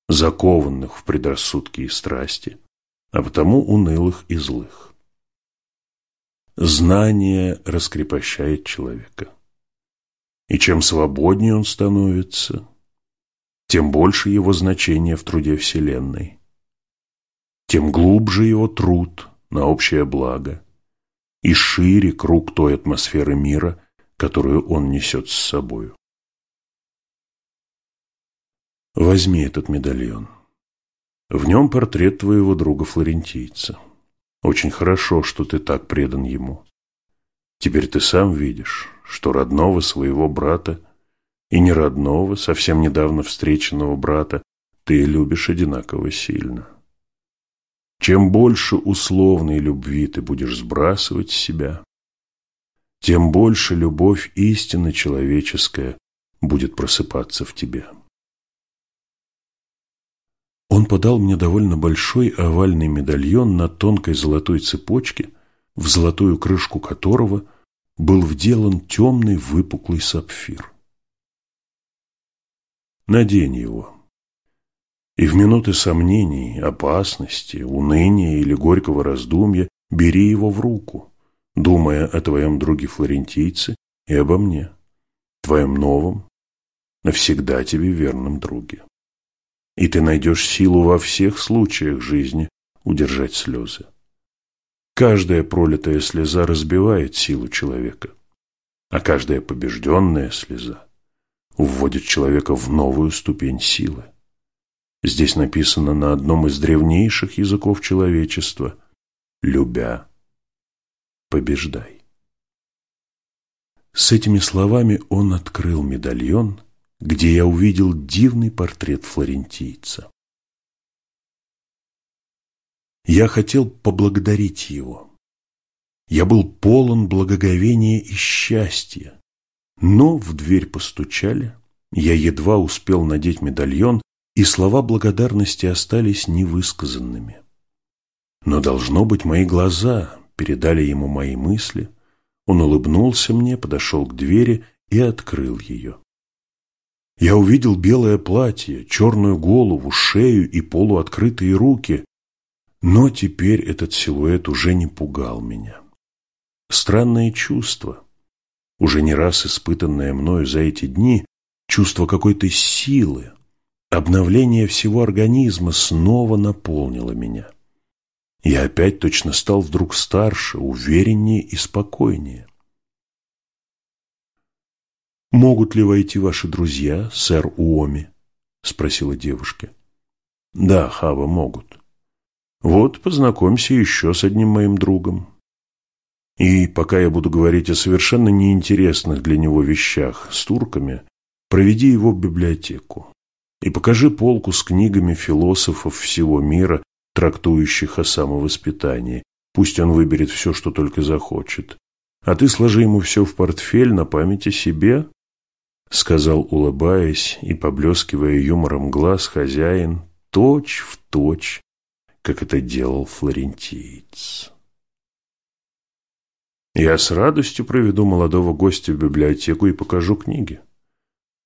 закованных в предрассудки и страсти, а потому унылых и злых. Знание раскрепощает человека. И чем свободнее он становится, тем больше его значение в труде Вселенной, тем глубже его труд на общее благо и шире круг той атмосферы мира, которую он несет с собою. Возьми этот медальон. В нем портрет твоего друга-флорентийца. Очень хорошо, что ты так предан ему. Теперь ты сам видишь, что родного своего брата и неродного, совсем недавно встреченного брата ты любишь одинаково сильно. Чем больше условной любви ты будешь сбрасывать с себя, тем больше любовь истинно человеческая будет просыпаться в тебе. Он подал мне довольно большой овальный медальон на тонкой золотой цепочке, в золотую крышку которого был вделан темный выпуклый сапфир. Надень его. И в минуты сомнений, опасности, уныния или горького раздумья бери его в руку, думая о твоем друге-флорентийце и обо мне, твоем новом, навсегда тебе верном друге и ты найдешь силу во всех случаях жизни удержать слезы. Каждая пролитая слеза разбивает силу человека, а каждая побежденная слеза вводит человека в новую ступень силы. Здесь написано на одном из древнейших языков человечества «любя, побеждай». С этими словами он открыл медальон – где я увидел дивный портрет флорентийца. Я хотел поблагодарить его. Я был полон благоговения и счастья. Но в дверь постучали, я едва успел надеть медальон, и слова благодарности остались невысказанными. Но, должно быть, мои глаза передали ему мои мысли. Он улыбнулся мне, подошел к двери и открыл ее. Я увидел белое платье, черную голову, шею и полуоткрытые руки, но теперь этот силуэт уже не пугал меня. Странное чувство, уже не раз испытанное мною за эти дни, чувство какой-то силы, обновление всего организма снова наполнило меня. Я опять точно стал вдруг старше, увереннее и спокойнее. «Могут ли войти ваши друзья, сэр Уоми?» – спросила девушка. «Да, Хава, могут. Вот, познакомься еще с одним моим другом. И пока я буду говорить о совершенно неинтересных для него вещах с турками, проведи его в библиотеку и покажи полку с книгами философов всего мира, трактующих о самовоспитании. Пусть он выберет все, что только захочет. А ты сложи ему все в портфель на память о себе сказал, улыбаясь и поблескивая юмором глаз хозяин, точь в точь, как это делал флорентиец. Я с радостью проведу молодого гостя в библиотеку и покажу книги.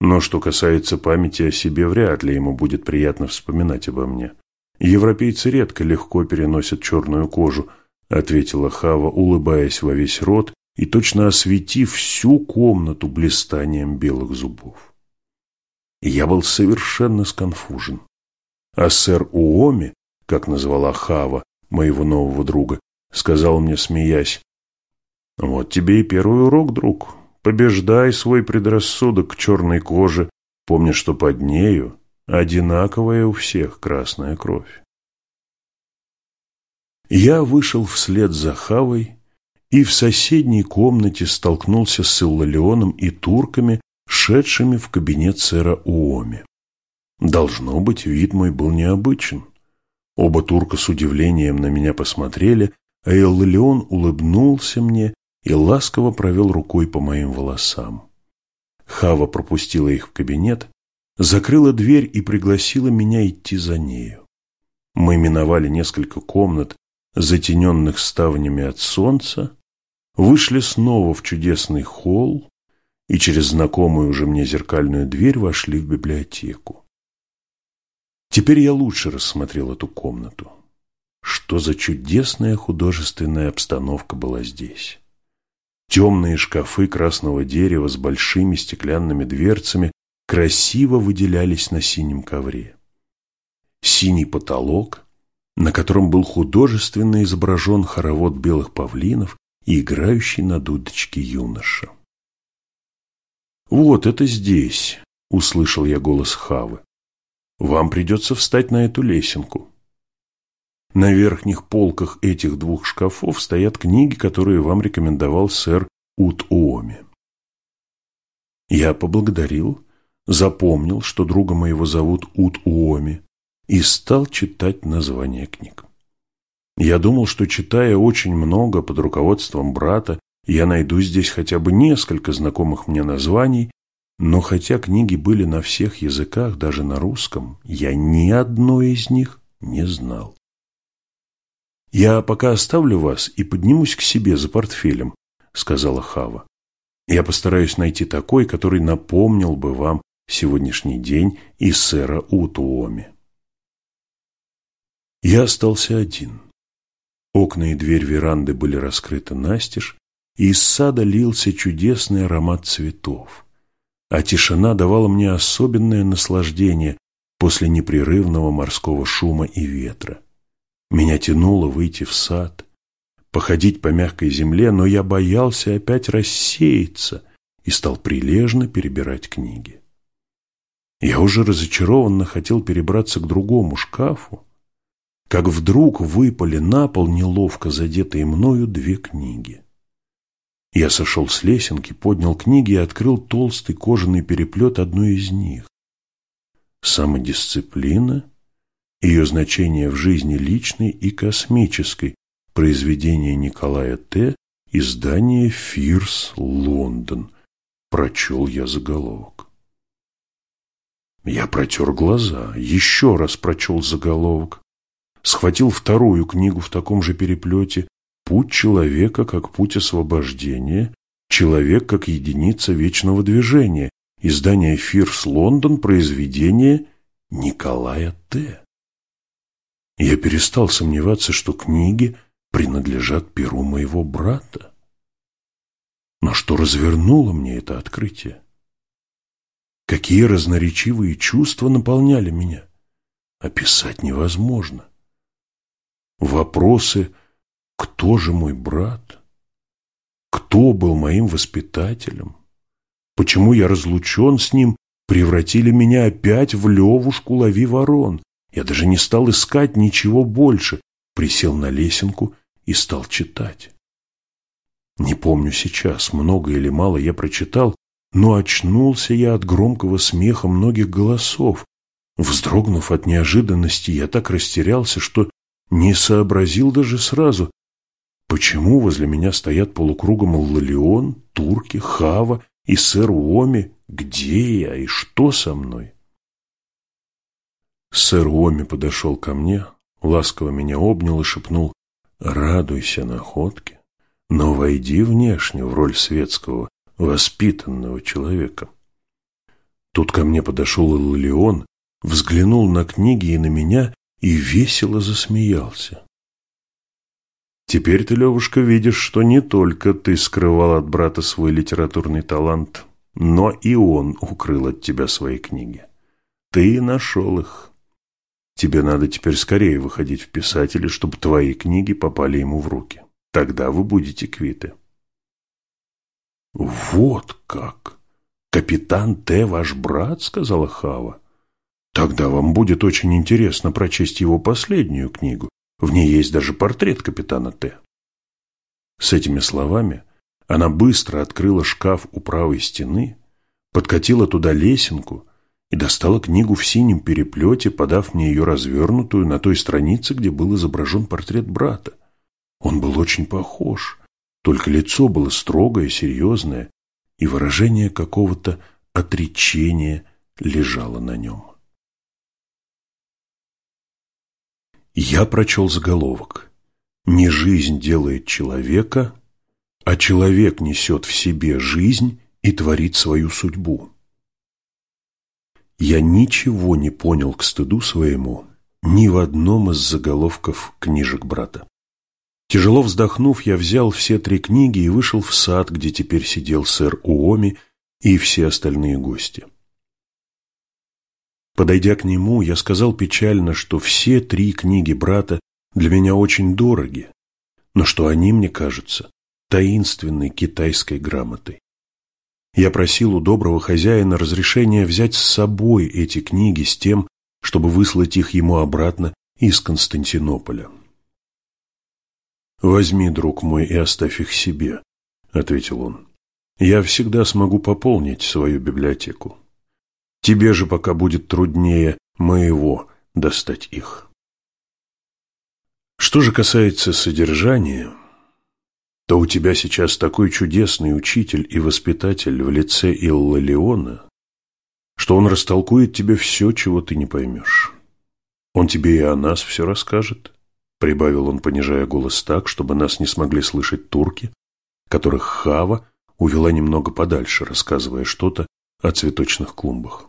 Но что касается памяти о себе, вряд ли ему будет приятно вспоминать обо мне. Европейцы редко легко переносят черную кожу, ответила Хава, улыбаясь во весь рот и точно осветив всю комнату блистанием белых зубов. я был совершенно сконфужен. А сэр Уоми, как назвала Хава, моего нового друга, сказал мне, смеясь, «Вот тебе и первый урок, друг. Побеждай свой предрассудок к черной коже, помни, что под нею одинаковая у всех красная кровь». Я вышел вслед за Хавой и в соседней комнате столкнулся с Иллалионом и турками, шедшими в кабинет сэра Уоми. Должно быть, вид мой был необычен. Оба турка с удивлением на меня посмотрели, а Иллалион улыбнулся мне и ласково провел рукой по моим волосам. Хава пропустила их в кабинет, закрыла дверь и пригласила меня идти за нею. Мы миновали несколько комнат, затененных ставнями от солнца, вышли снова в чудесный холл и через знакомую уже мне зеркальную дверь вошли в библиотеку. Теперь я лучше рассмотрел эту комнату. Что за чудесная художественная обстановка была здесь. Темные шкафы красного дерева с большими стеклянными дверцами красиво выделялись на синем ковре. Синий потолок, на котором был художественно изображен хоровод белых павлинов и играющий на дудочке юноша. «Вот это здесь», — услышал я голос Хавы. «Вам придется встать на эту лесенку». На верхних полках этих двух шкафов стоят книги, которые вам рекомендовал сэр Ут Уоми. Я поблагодарил, запомнил, что друга моего зовут Ут Уоми, и стал читать названия книг. Я думал, что читая очень много под руководством брата, я найду здесь хотя бы несколько знакомых мне названий, но хотя книги были на всех языках, даже на русском, я ни одной из них не знал. «Я пока оставлю вас и поднимусь к себе за портфелем», — сказала Хава. «Я постараюсь найти такой, который напомнил бы вам сегодняшний день и сэра Утуоми». Я остался один. Окна и дверь веранды были раскрыты настежь, и из сада лился чудесный аромат цветов. А тишина давала мне особенное наслаждение после непрерывного морского шума и ветра. Меня тянуло выйти в сад, походить по мягкой земле, но я боялся опять рассеяться и стал прилежно перебирать книги. Я уже разочарованно хотел перебраться к другому шкафу, как вдруг выпали на пол неловко задетые мною две книги. Я сошел с лесенки, поднял книги и открыл толстый кожаный переплет одной из них. Самодисциплина ее значение в жизни личной и космической, произведение Николая Т., издание «Фирс, Лондон», прочел я заголовок. Я протер глаза, еще раз прочел заголовок, схватил вторую книгу в таком же переплете «Путь человека как путь освобождения», «Человек как единица вечного движения», издание «Фирс, Лондон», произведение Николая Т. Я перестал сомневаться, что книги принадлежат перу моего брата. Но что развернуло мне это открытие? Какие разноречивые чувства наполняли меня? Описать невозможно. Вопросы «Кто же мой брат?» «Кто был моим воспитателем?» «Почему я разлучен с ним?» превратили меня опять в левушку «Лови ворон», я даже не стал искать ничего больше, присел на лесенку и стал читать. Не помню сейчас, много или мало я прочитал, но очнулся я от громкого смеха многих голосов. Вздрогнув от неожиданности, я так растерялся, что не сообразил даже сразу, почему возле меня стоят полукругом Лалеон, Турки, Хава и сэр Уоми, где я и что со мной. Сэр Уоми подошел ко мне, ласково меня обнял и шепнул «Радуйся находке, но войди внешне в роль светского, воспитанного человека». Тут ко мне подошел Леон, взглянул на книги и на меня и весело засмеялся. «Теперь ты, Левушка, видишь, что не только ты скрывал от брата свой литературный талант, но и он укрыл от тебя свои книги. Ты нашел их». Тебе надо теперь скорее выходить в писатели, чтобы твои книги попали ему в руки. Тогда вы будете квиты. Вот как! Капитан Т. ваш брат, сказала Хава. Тогда вам будет очень интересно прочесть его последнюю книгу. В ней есть даже портрет капитана Т. С этими словами она быстро открыла шкаф у правой стены, подкатила туда лесенку и достала книгу в синем переплете, подав мне ее развернутую на той странице, где был изображен портрет брата. Он был очень похож, только лицо было строгое, серьезное, и выражение какого-то отречения лежало на нем. Я прочел заголовок Не жизнь делает человека, а человек несет в себе жизнь и творит свою судьбу. Я ничего не понял к стыду своему ни в одном из заголовков книжек брата. Тяжело вздохнув, я взял все три книги и вышел в сад, где теперь сидел сэр Уоми и все остальные гости. Подойдя к нему, я сказал печально, что все три книги брата для меня очень дороги, но что они мне кажутся таинственной китайской грамотой. Я просил у доброго хозяина разрешения взять с собой эти книги с тем, чтобы выслать их ему обратно из Константинополя. «Возьми, друг мой, и оставь их себе», — ответил он. «Я всегда смогу пополнить свою библиотеку. Тебе же пока будет труднее моего достать их». Что же касается содержания, то у тебя сейчас такой чудесный учитель и воспитатель в лице Иллалиона, что он растолкует тебе все, чего ты не поймешь. Он тебе и о нас все расскажет, прибавил он, понижая голос так, чтобы нас не смогли слышать турки, которых Хава увела немного подальше, рассказывая что-то о цветочных клумбах.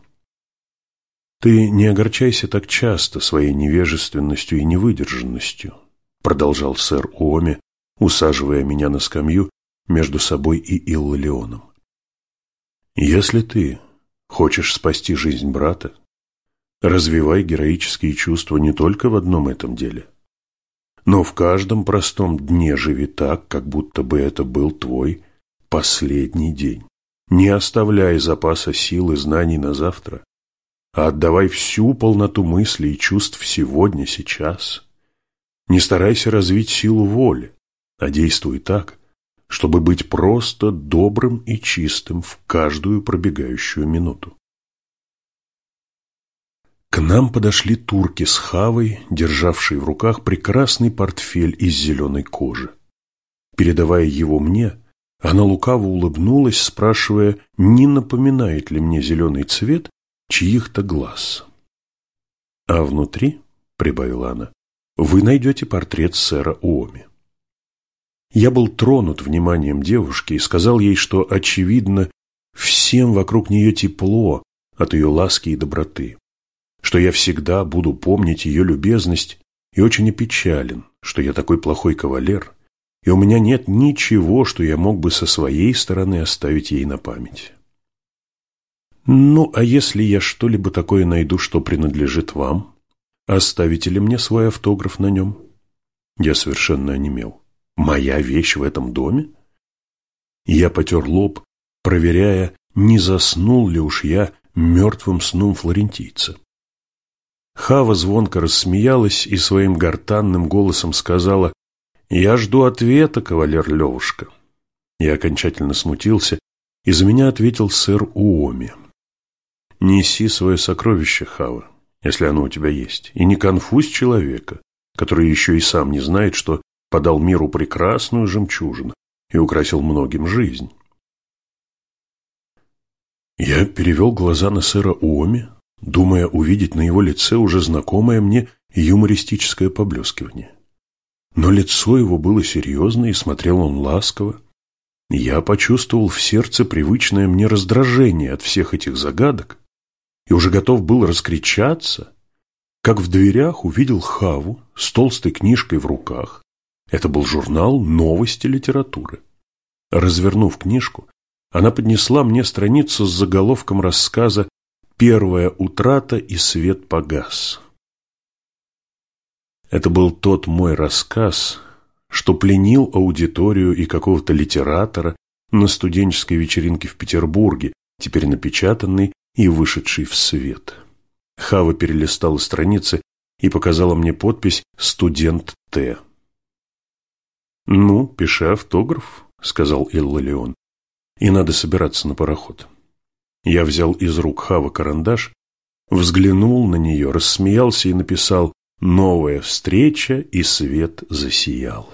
Ты не огорчайся так часто своей невежественностью и невыдержанностью, продолжал сэр Уоми, усаживая меня на скамью между собой и Иллалионом. Если ты хочешь спасти жизнь брата, развивай героические чувства не только в одном этом деле, но в каждом простом дне живи так, как будто бы это был твой последний день. Не оставляй запаса сил и знаний на завтра, а отдавай всю полноту мыслей и чувств сегодня, сейчас. Не старайся развить силу воли, а действуй так, чтобы быть просто добрым и чистым в каждую пробегающую минуту. К нам подошли турки с хавой, державшие в руках прекрасный портфель из зеленой кожи. Передавая его мне, она лукаво улыбнулась, спрашивая, не напоминает ли мне зеленый цвет чьих-то глаз. «А внутри, — прибавила она, — вы найдете портрет сэра Уоми». Я был тронут вниманием девушки и сказал ей, что, очевидно, всем вокруг нее тепло от ее ласки и доброты, что я всегда буду помнить ее любезность и очень опечален, что я такой плохой кавалер, и у меня нет ничего, что я мог бы со своей стороны оставить ей на память. Ну, а если я что-либо такое найду, что принадлежит вам, оставите ли мне свой автограф на нем? Я совершенно онемел. Моя вещь в этом доме? Я потер лоб, проверяя, не заснул ли уж я мертвым сном флорентийца. Хава звонко рассмеялась и своим гортанным голосом сказала «Я жду ответа, кавалер Левушка». Я окончательно смутился, и за меня ответил сэр Уоми. «Неси свое сокровище, Хава, если оно у тебя есть, и не конфузь человека, который еще и сам не знает, что подал миру прекрасную жемчужину и украсил многим жизнь. Я перевел глаза на сэра Уоми, думая увидеть на его лице уже знакомое мне юмористическое поблескивание. Но лицо его было серьезно, и смотрел он ласково. Я почувствовал в сердце привычное мне раздражение от всех этих загадок и уже готов был раскричаться, как в дверях увидел Хаву с толстой книжкой в руках это был журнал «Новости литературы». Развернув книжку, она поднесла мне страницу с заголовком рассказа «Первая утрата и свет погас». Это был тот мой рассказ, что пленил аудиторию и какого-то литератора на студенческой вечеринке в Петербурге, теперь напечатанный и вышедший в свет. Хава перелистала страницы и показала мне подпись «Студент Т». «Ну, пиши автограф», — сказал Иллалион. «И надо собираться на пароход». Я взял из рук Хава карандаш, взглянул на нее, рассмеялся и написал «Новая встреча, и свет засиял».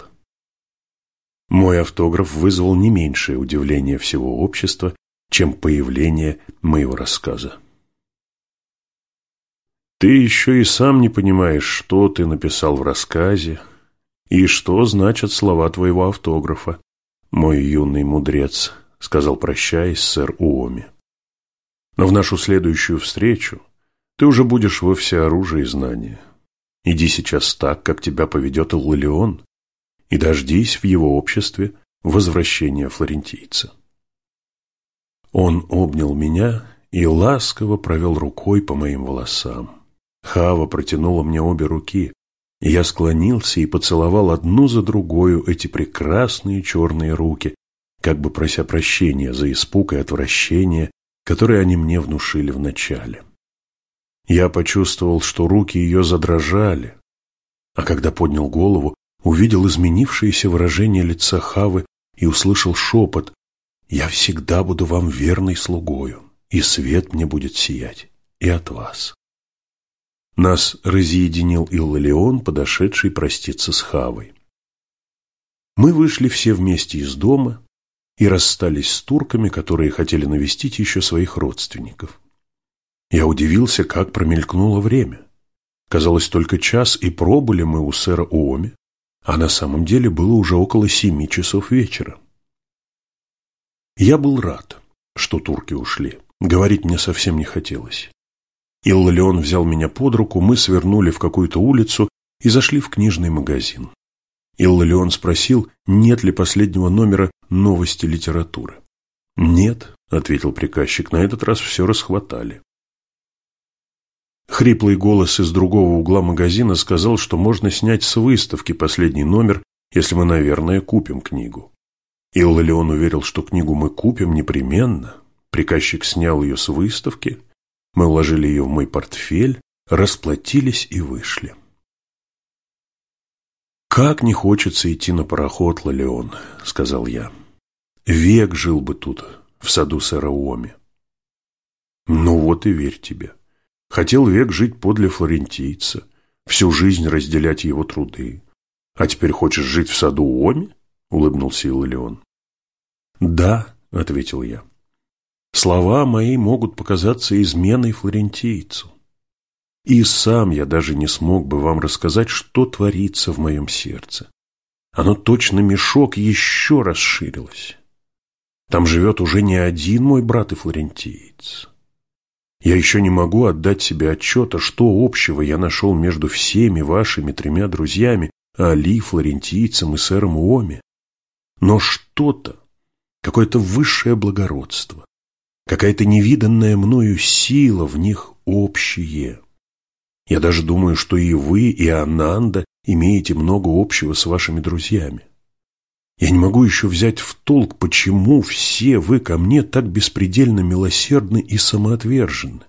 Мой автограф вызвал не меньшее удивление всего общества, чем появление моего рассказа. «Ты еще и сам не понимаешь, что ты написал в рассказе», «И что значат слова твоего автографа, мой юный мудрец?» — сказал, прощаясь, сэр Уоми. «Но в нашу следующую встречу ты уже будешь во всеоружии знания. Иди сейчас так, как тебя поведет Иллион, и дождись в его обществе возвращения флорентийца». Он обнял меня и ласково провел рукой по моим волосам. Хава протянула мне обе руки, и я склонился и поцеловал одну за другою эти прекрасные черные руки, как бы прося прощения за испуг и отвращение, которые они мне внушили вначале. Я почувствовал, что руки ее задрожали, а когда поднял голову, увидел изменившееся выражение лица Хавы и услышал шепот «Я всегда буду вам верной слугою, и свет мне будет сиять и от вас». Нас разъединил Иллалион, подошедший проститься с Хавой. Мы вышли все вместе из дома и расстались с турками, которые хотели навестить еще своих родственников. Я удивился, как промелькнуло время. Казалось, только час, и пробыли мы у сэра Уоми, а на самом деле было уже около семи часов вечера. Я был рад, что турки ушли. Говорить мне совсем не хотелось. Иллион взял меня под руку, мы свернули в какую-то улицу и зашли в книжный магазин. Иллион спросил, нет ли последнего номера новости литературы. «Нет», — ответил приказчик, — «на этот раз все расхватали». Хриплый голос из другого угла магазина сказал, что можно снять с выставки последний номер, если мы, наверное, купим книгу. Иллион уверил, что книгу мы купим непременно. Приказчик снял ее с выставки — мы уложили ее в мой портфель, расплатились и вышли. «Как не хочется идти на пароход, Лалеон», — сказал я. «Век жил бы тут, в саду сэра Уоми». «Ну вот и верь тебе. Хотел век жить подле флорентийца, всю жизнь разделять его труды. А теперь хочешь жить в саду Уоми?» — улыбнулся Иллион. «Да», — ответил я. Слова мои могут показаться изменой флорентийцу. И сам я даже не смог бы вам рассказать, что творится в моем сердце. Оно точно мешок еще расширилось. Там живет уже не один мой брат и флорентиец. Я еще не могу отдать себе отчета, что общего я нашел между всеми вашими тремя друзьями, Али, флорентийцем и сэром Уоми. Но что-то, какое-то высшее благородство, Какая-то невиданная мною сила в них общее. Я даже думаю, что и вы, и Ананда имеете много общего с вашими друзьями. Я не могу еще взять в толк, почему все вы ко мне так беспредельно милосердны и самоотвержены.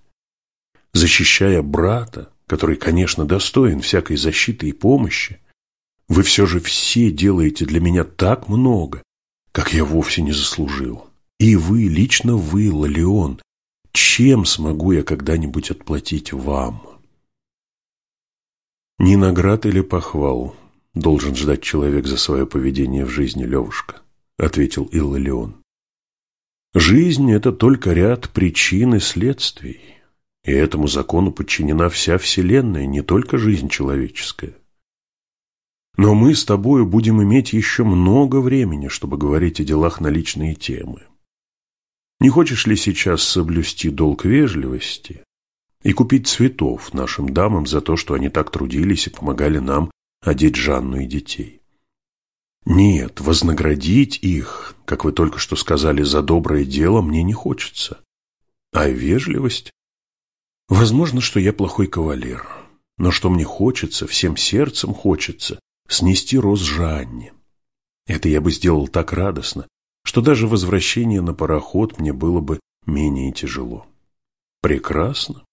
Защищая брата, который, конечно, достоин всякой защиты и помощи, вы все же все делаете для меня так много, как я вовсе не заслужил. И вы, лично вы, Лалеон, чем смогу я когда-нибудь отплатить вам? Ни наград или похвал должен ждать человек за свое поведение в жизни, Левушка, ответил Иллалион. Жизнь – это только ряд причин и следствий, и этому закону подчинена вся Вселенная, не только жизнь человеческая. Но мы с тобою будем иметь еще много времени, чтобы говорить о делах на личные темы. Не хочешь ли сейчас соблюсти долг вежливости и купить цветов нашим дамам за то, что они так трудились и помогали нам одеть Жанну и детей? Нет, вознаградить их, как вы только что сказали, за доброе дело мне не хочется. А вежливость? Возможно, что я плохой кавалер, но что мне хочется, всем сердцем хочется, снести роз Жанне. Это я бы сделал так радостно, что даже возвращение на пароход мне было бы менее тяжело. Прекрасно.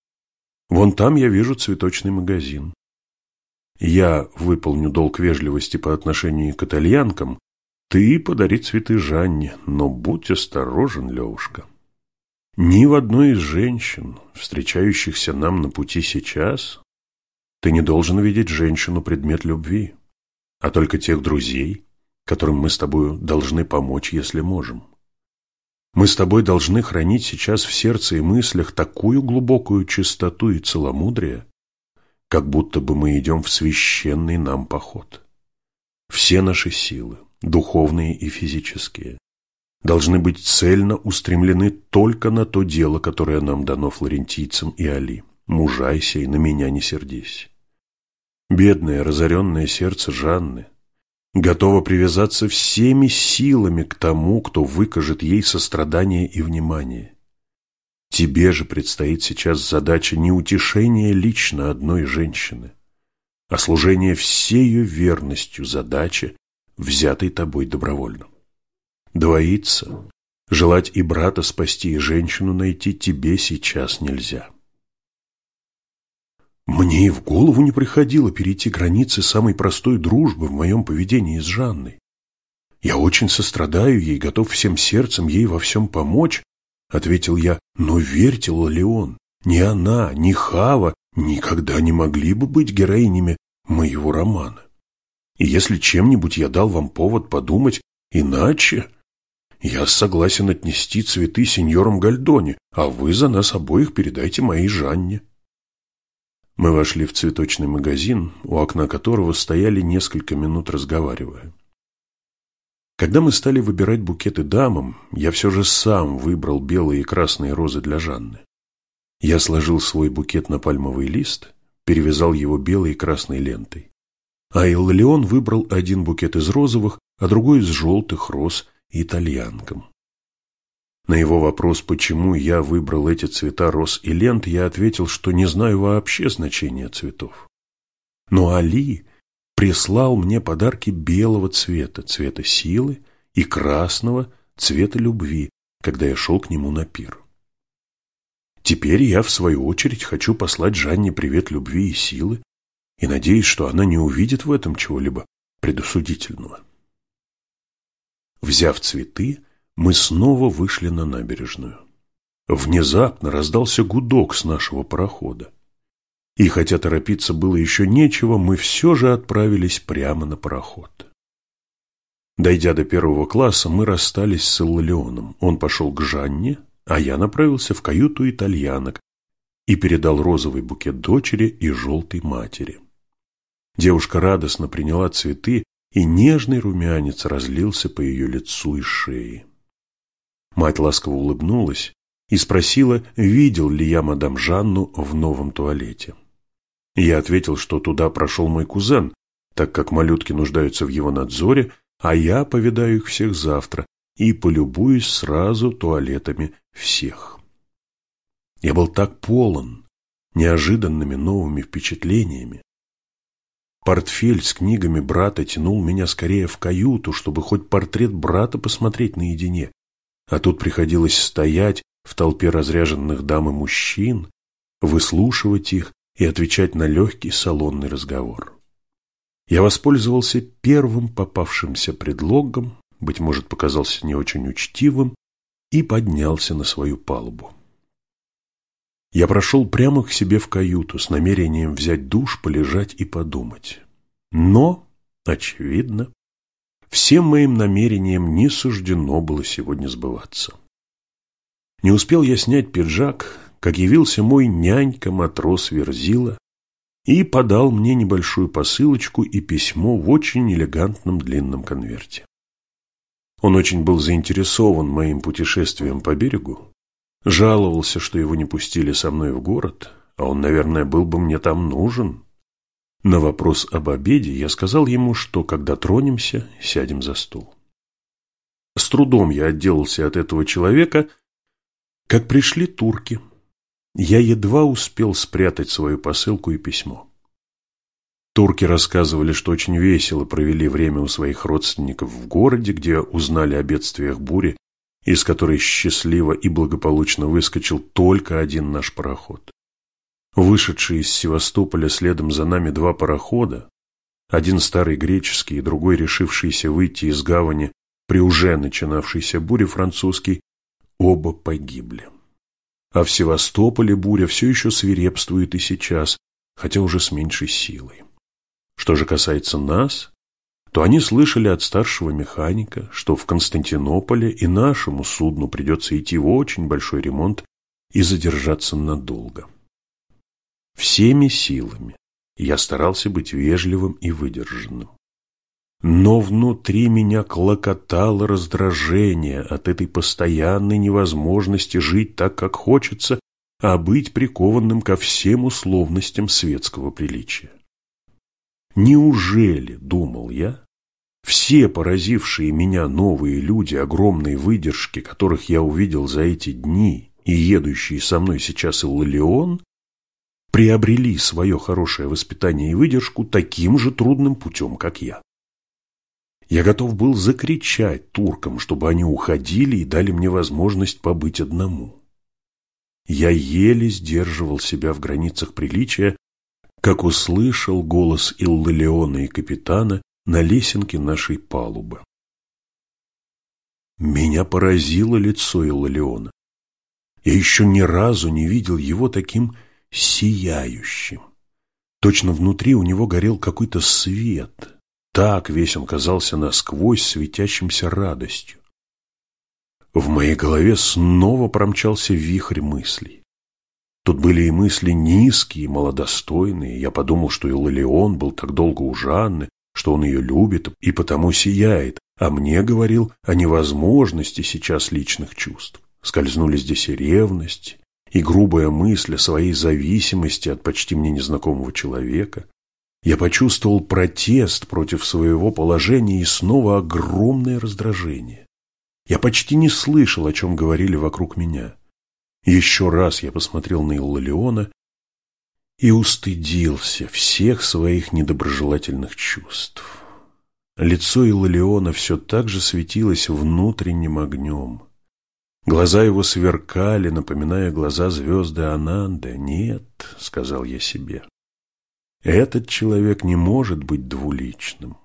Вон там я вижу цветочный магазин. Я выполню долг вежливости по отношению к итальянкам, ты подари цветы Жанне, но будь осторожен, Левушка. Ни в одной из женщин, встречающихся нам на пути сейчас, ты не должен видеть женщину предмет любви, а только тех друзей, которым мы с тобой должны помочь, если можем. Мы с тобой должны хранить сейчас в сердце и мыслях такую глубокую чистоту и целомудрие, как будто бы мы идем в священный нам поход. Все наши силы, духовные и физические, должны быть цельно устремлены только на то дело, которое нам дано флорентийцам и Али. Мужайся и на меня не сердись. Бедное, разоренное сердце Жанны готово привязаться всеми силами к тому, кто выкажет ей сострадание и внимание. Тебе же предстоит сейчас задача не утешения лично одной женщины, а служение всею верностью задаче, взятой тобой добровольно. Двоиться, желать и брата спасти, и женщину найти тебе сейчас нельзя. Мне и в голову не приходило перейти границы самой простой дружбы в моем поведении с Жанной. Я очень сострадаю ей, готов всем сердцем ей во всем помочь, ответил я, но верьте, Леон, ни она, ни Хава никогда не могли бы быть героинями моего романа. И если чем-нибудь я дал вам повод подумать иначе, я согласен отнести цветы сеньорам Гальдоне, а вы за нас обоих передайте моей Жанне. Мы вошли в цветочный магазин, у окна которого стояли несколько минут разговаривая. Когда мы стали выбирать букеты дамам, я все же сам выбрал белые и красные розы для Жанны. Я сложил свой букет на пальмовый лист, перевязал его белой и красной лентой. А Иллион выбрал один букет из розовых, а другой из желтых роз итальянкам. На его вопрос, почему я выбрал эти цвета роз и лент, я ответил, что не знаю вообще значения цветов. Но Али прислал мне подарки белого цвета, цвета силы, и красного, цвета любви, когда я шел к нему на пир. Теперь я, в свою очередь, хочу послать Жанне привет любви и силы, и надеюсь, что она не увидит в этом чего-либо предосудительного. Взяв цветы, мы снова вышли на набережную. Внезапно раздался гудок с нашего парохода. И хотя торопиться было еще нечего, мы все же отправились прямо на пароход. Дойдя до первого класса, мы расстались с Иллионом. Он пошел к Жанне, а я направился в каюту итальянок и передал розовый букет дочери и желтой матери. Девушка радостно приняла цветы и нежный румянец разлился по ее лицу и шее. Мать ласково улыбнулась и спросила, видел ли я мадам Жанну в новом туалете. Я ответил, что туда прошел мой кузен, так как малютки нуждаются в его надзоре, а я повидаю их всех завтра и полюбуюсь сразу туалетами всех. Я был так полон неожиданными новыми впечатлениями, Портфель с книгами брата тянул меня скорее в каюту, чтобы хоть портрет брата посмотреть наедине. А тут приходилось стоять в толпе разряженных дам и мужчин, выслушивать их и отвечать на легкий салонный разговор. Я воспользовался первым попавшимся предлогом, быть может, показался не очень учтивым, и поднялся на свою палубу. Я прошел прямо к себе в каюту с намерением взять душ, полежать и подумать. Но, очевидно, всем моим намерениям не суждено было сегодня сбываться. Не успел я снять пиджак, как явился мой нянька-матрос Верзила и подал мне небольшую посылочку и письмо в очень элегантном длинном конверте. Он очень был заинтересован моим путешествием по берегу Жаловался, что его не пустили со мной в город, а он, наверное, был бы мне там нужен. На вопрос об обеде я сказал ему, что когда тронемся, сядем за стол. С трудом я отделался от этого человека, как пришли турки. Я едва успел спрятать свою посылку и письмо. Турки рассказывали, что очень весело провели время у своих родственников в городе, где узнали о бедствиях бури из которой счастливо и благополучно выскочил только один наш пароход. Вышедшие из Севастополя следом за нами два парохода, один старый греческий и другой решившийся выйти из гавани при уже начинавшейся буре французский, оба погибли. А в Севастополе буря все еще свирепствует и сейчас, хотя уже с меньшей силой. Что же касается нас, то они слышали от старшего механика, что в Константинополе и нашему судну придется идти в очень большой ремонт и задержаться надолго. Всеми силами я старался быть вежливым и выдержанным. но внутри меня клокотало раздражение от этой постоянной невозможности жить так, как хочется, а быть прикованным ко всем условностям светского приличия. Неужели, думал я, все поразившие меня новые люди, огромные выдержки, которых я увидел за эти дни и едущие со мной сейчас Иллион, приобрели свое хорошее воспитание и выдержку таким же трудным путем, как я. Я готов был закричать туркам, чтобы они уходили и дали мне возможность побыть одному. Я еле сдерживал себя в границах приличия, как услышал голос Иллиона и капитана на лесенке нашей палубы. Меня поразило лицо Иллиона. Я еще ни разу не видел его таким сияющим. Точно внутри у него горел какой-то свет. Так весь он казался насквозь светящимся радостью. В моей голове снова промчался вихрь мыслей. Тут были и мысли низкие, малодостойные. Я подумал, что и Лолеон был так долго у Жанны, что он ее любит и потому сияет, а мне говорил о невозможности сейчас личных чувств. Скользнули здесь и ревность, и грубая мысль о своей зависимости от почти мне незнакомого человека. Я почувствовал протест против своего положения и снова огромное раздражение. Я почти не слышал, о чем говорили вокруг меня. Еще раз я посмотрел на Иллиона и устыдился всех своих недоброжелательных чувств. Лицо Иллиона все так же светилось внутренним огнем. Глаза его сверкали, напоминая глаза звезды Ананды. «Нет», — сказал я себе, — «этот человек не может быть двуличным.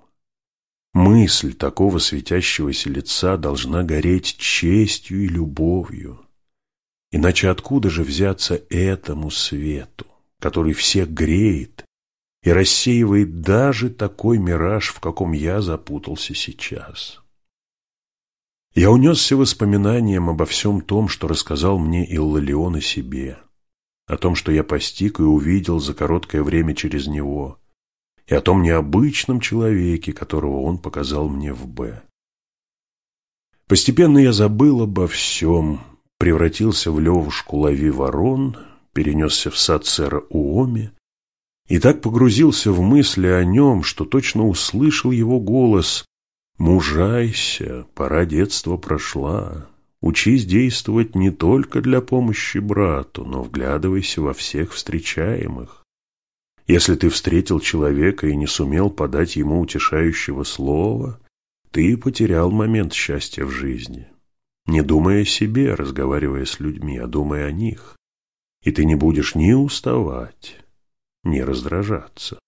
Мысль такого светящегося лица должна гореть честью и любовью. Иначе откуда же взяться этому свету, который всех греет и рассеивает даже такой мираж, в каком я запутался сейчас?» Я унесся воспоминанием обо всем том, что рассказал мне Иллалион о себе, о том, что я постиг и увидел за короткое время через него, и о том необычном человеке, которого он показал мне в «Б». Постепенно я забыл обо всем, превратился в левушку лови ворон, перенесся в сад сэра Уоми и так погрузился в мысли о нем, что точно услышал его голос Мужайся, пора детства прошла. Учись действовать не только для помощи брату, но вглядывайся во всех встречаемых. Если ты встретил человека и не сумел подать ему утешающего слова, ты потерял момент счастья в жизни. Не думая о себе, разговаривая с людьми, а думая о них. И ты не будешь ни уставать, ни раздражаться.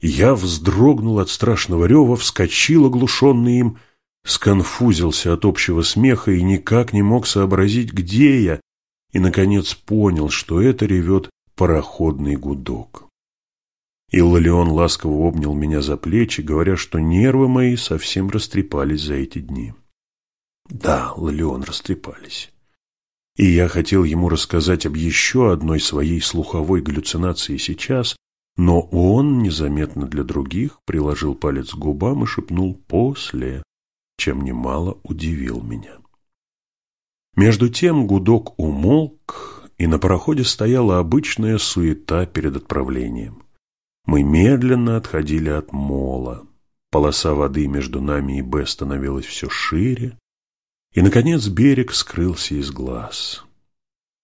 Я вздрогнул от страшного рева, вскочил, оглушенный им, сконфузился от общего смеха и никак не мог сообразить, где я, и, наконец, понял, что это ревет пароходный гудок. Иллалион ласково обнял меня за плечи, говоря, что нервы мои совсем растрепались за эти дни. Да, Лалион, растрепались. И я хотел ему рассказать об еще одной своей слуховой галлюцинации сейчас, но он, незаметно для других, приложил палец к губам и шепнул «после», чем немало удивил меня. Между тем гудок умолк, и на пароходе стояла обычная суета перед отправлением. Мы медленно отходили от мола. Полоса воды между нами и Б становилась все шире, и, наконец, берег скрылся из глаз.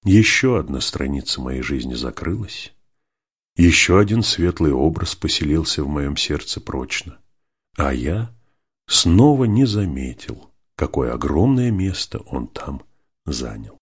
Еще одна страница моей жизни закрылась, еще один светлый образ поселился в моем сердце прочно, а я снова не заметил, какое огромное место он там занял.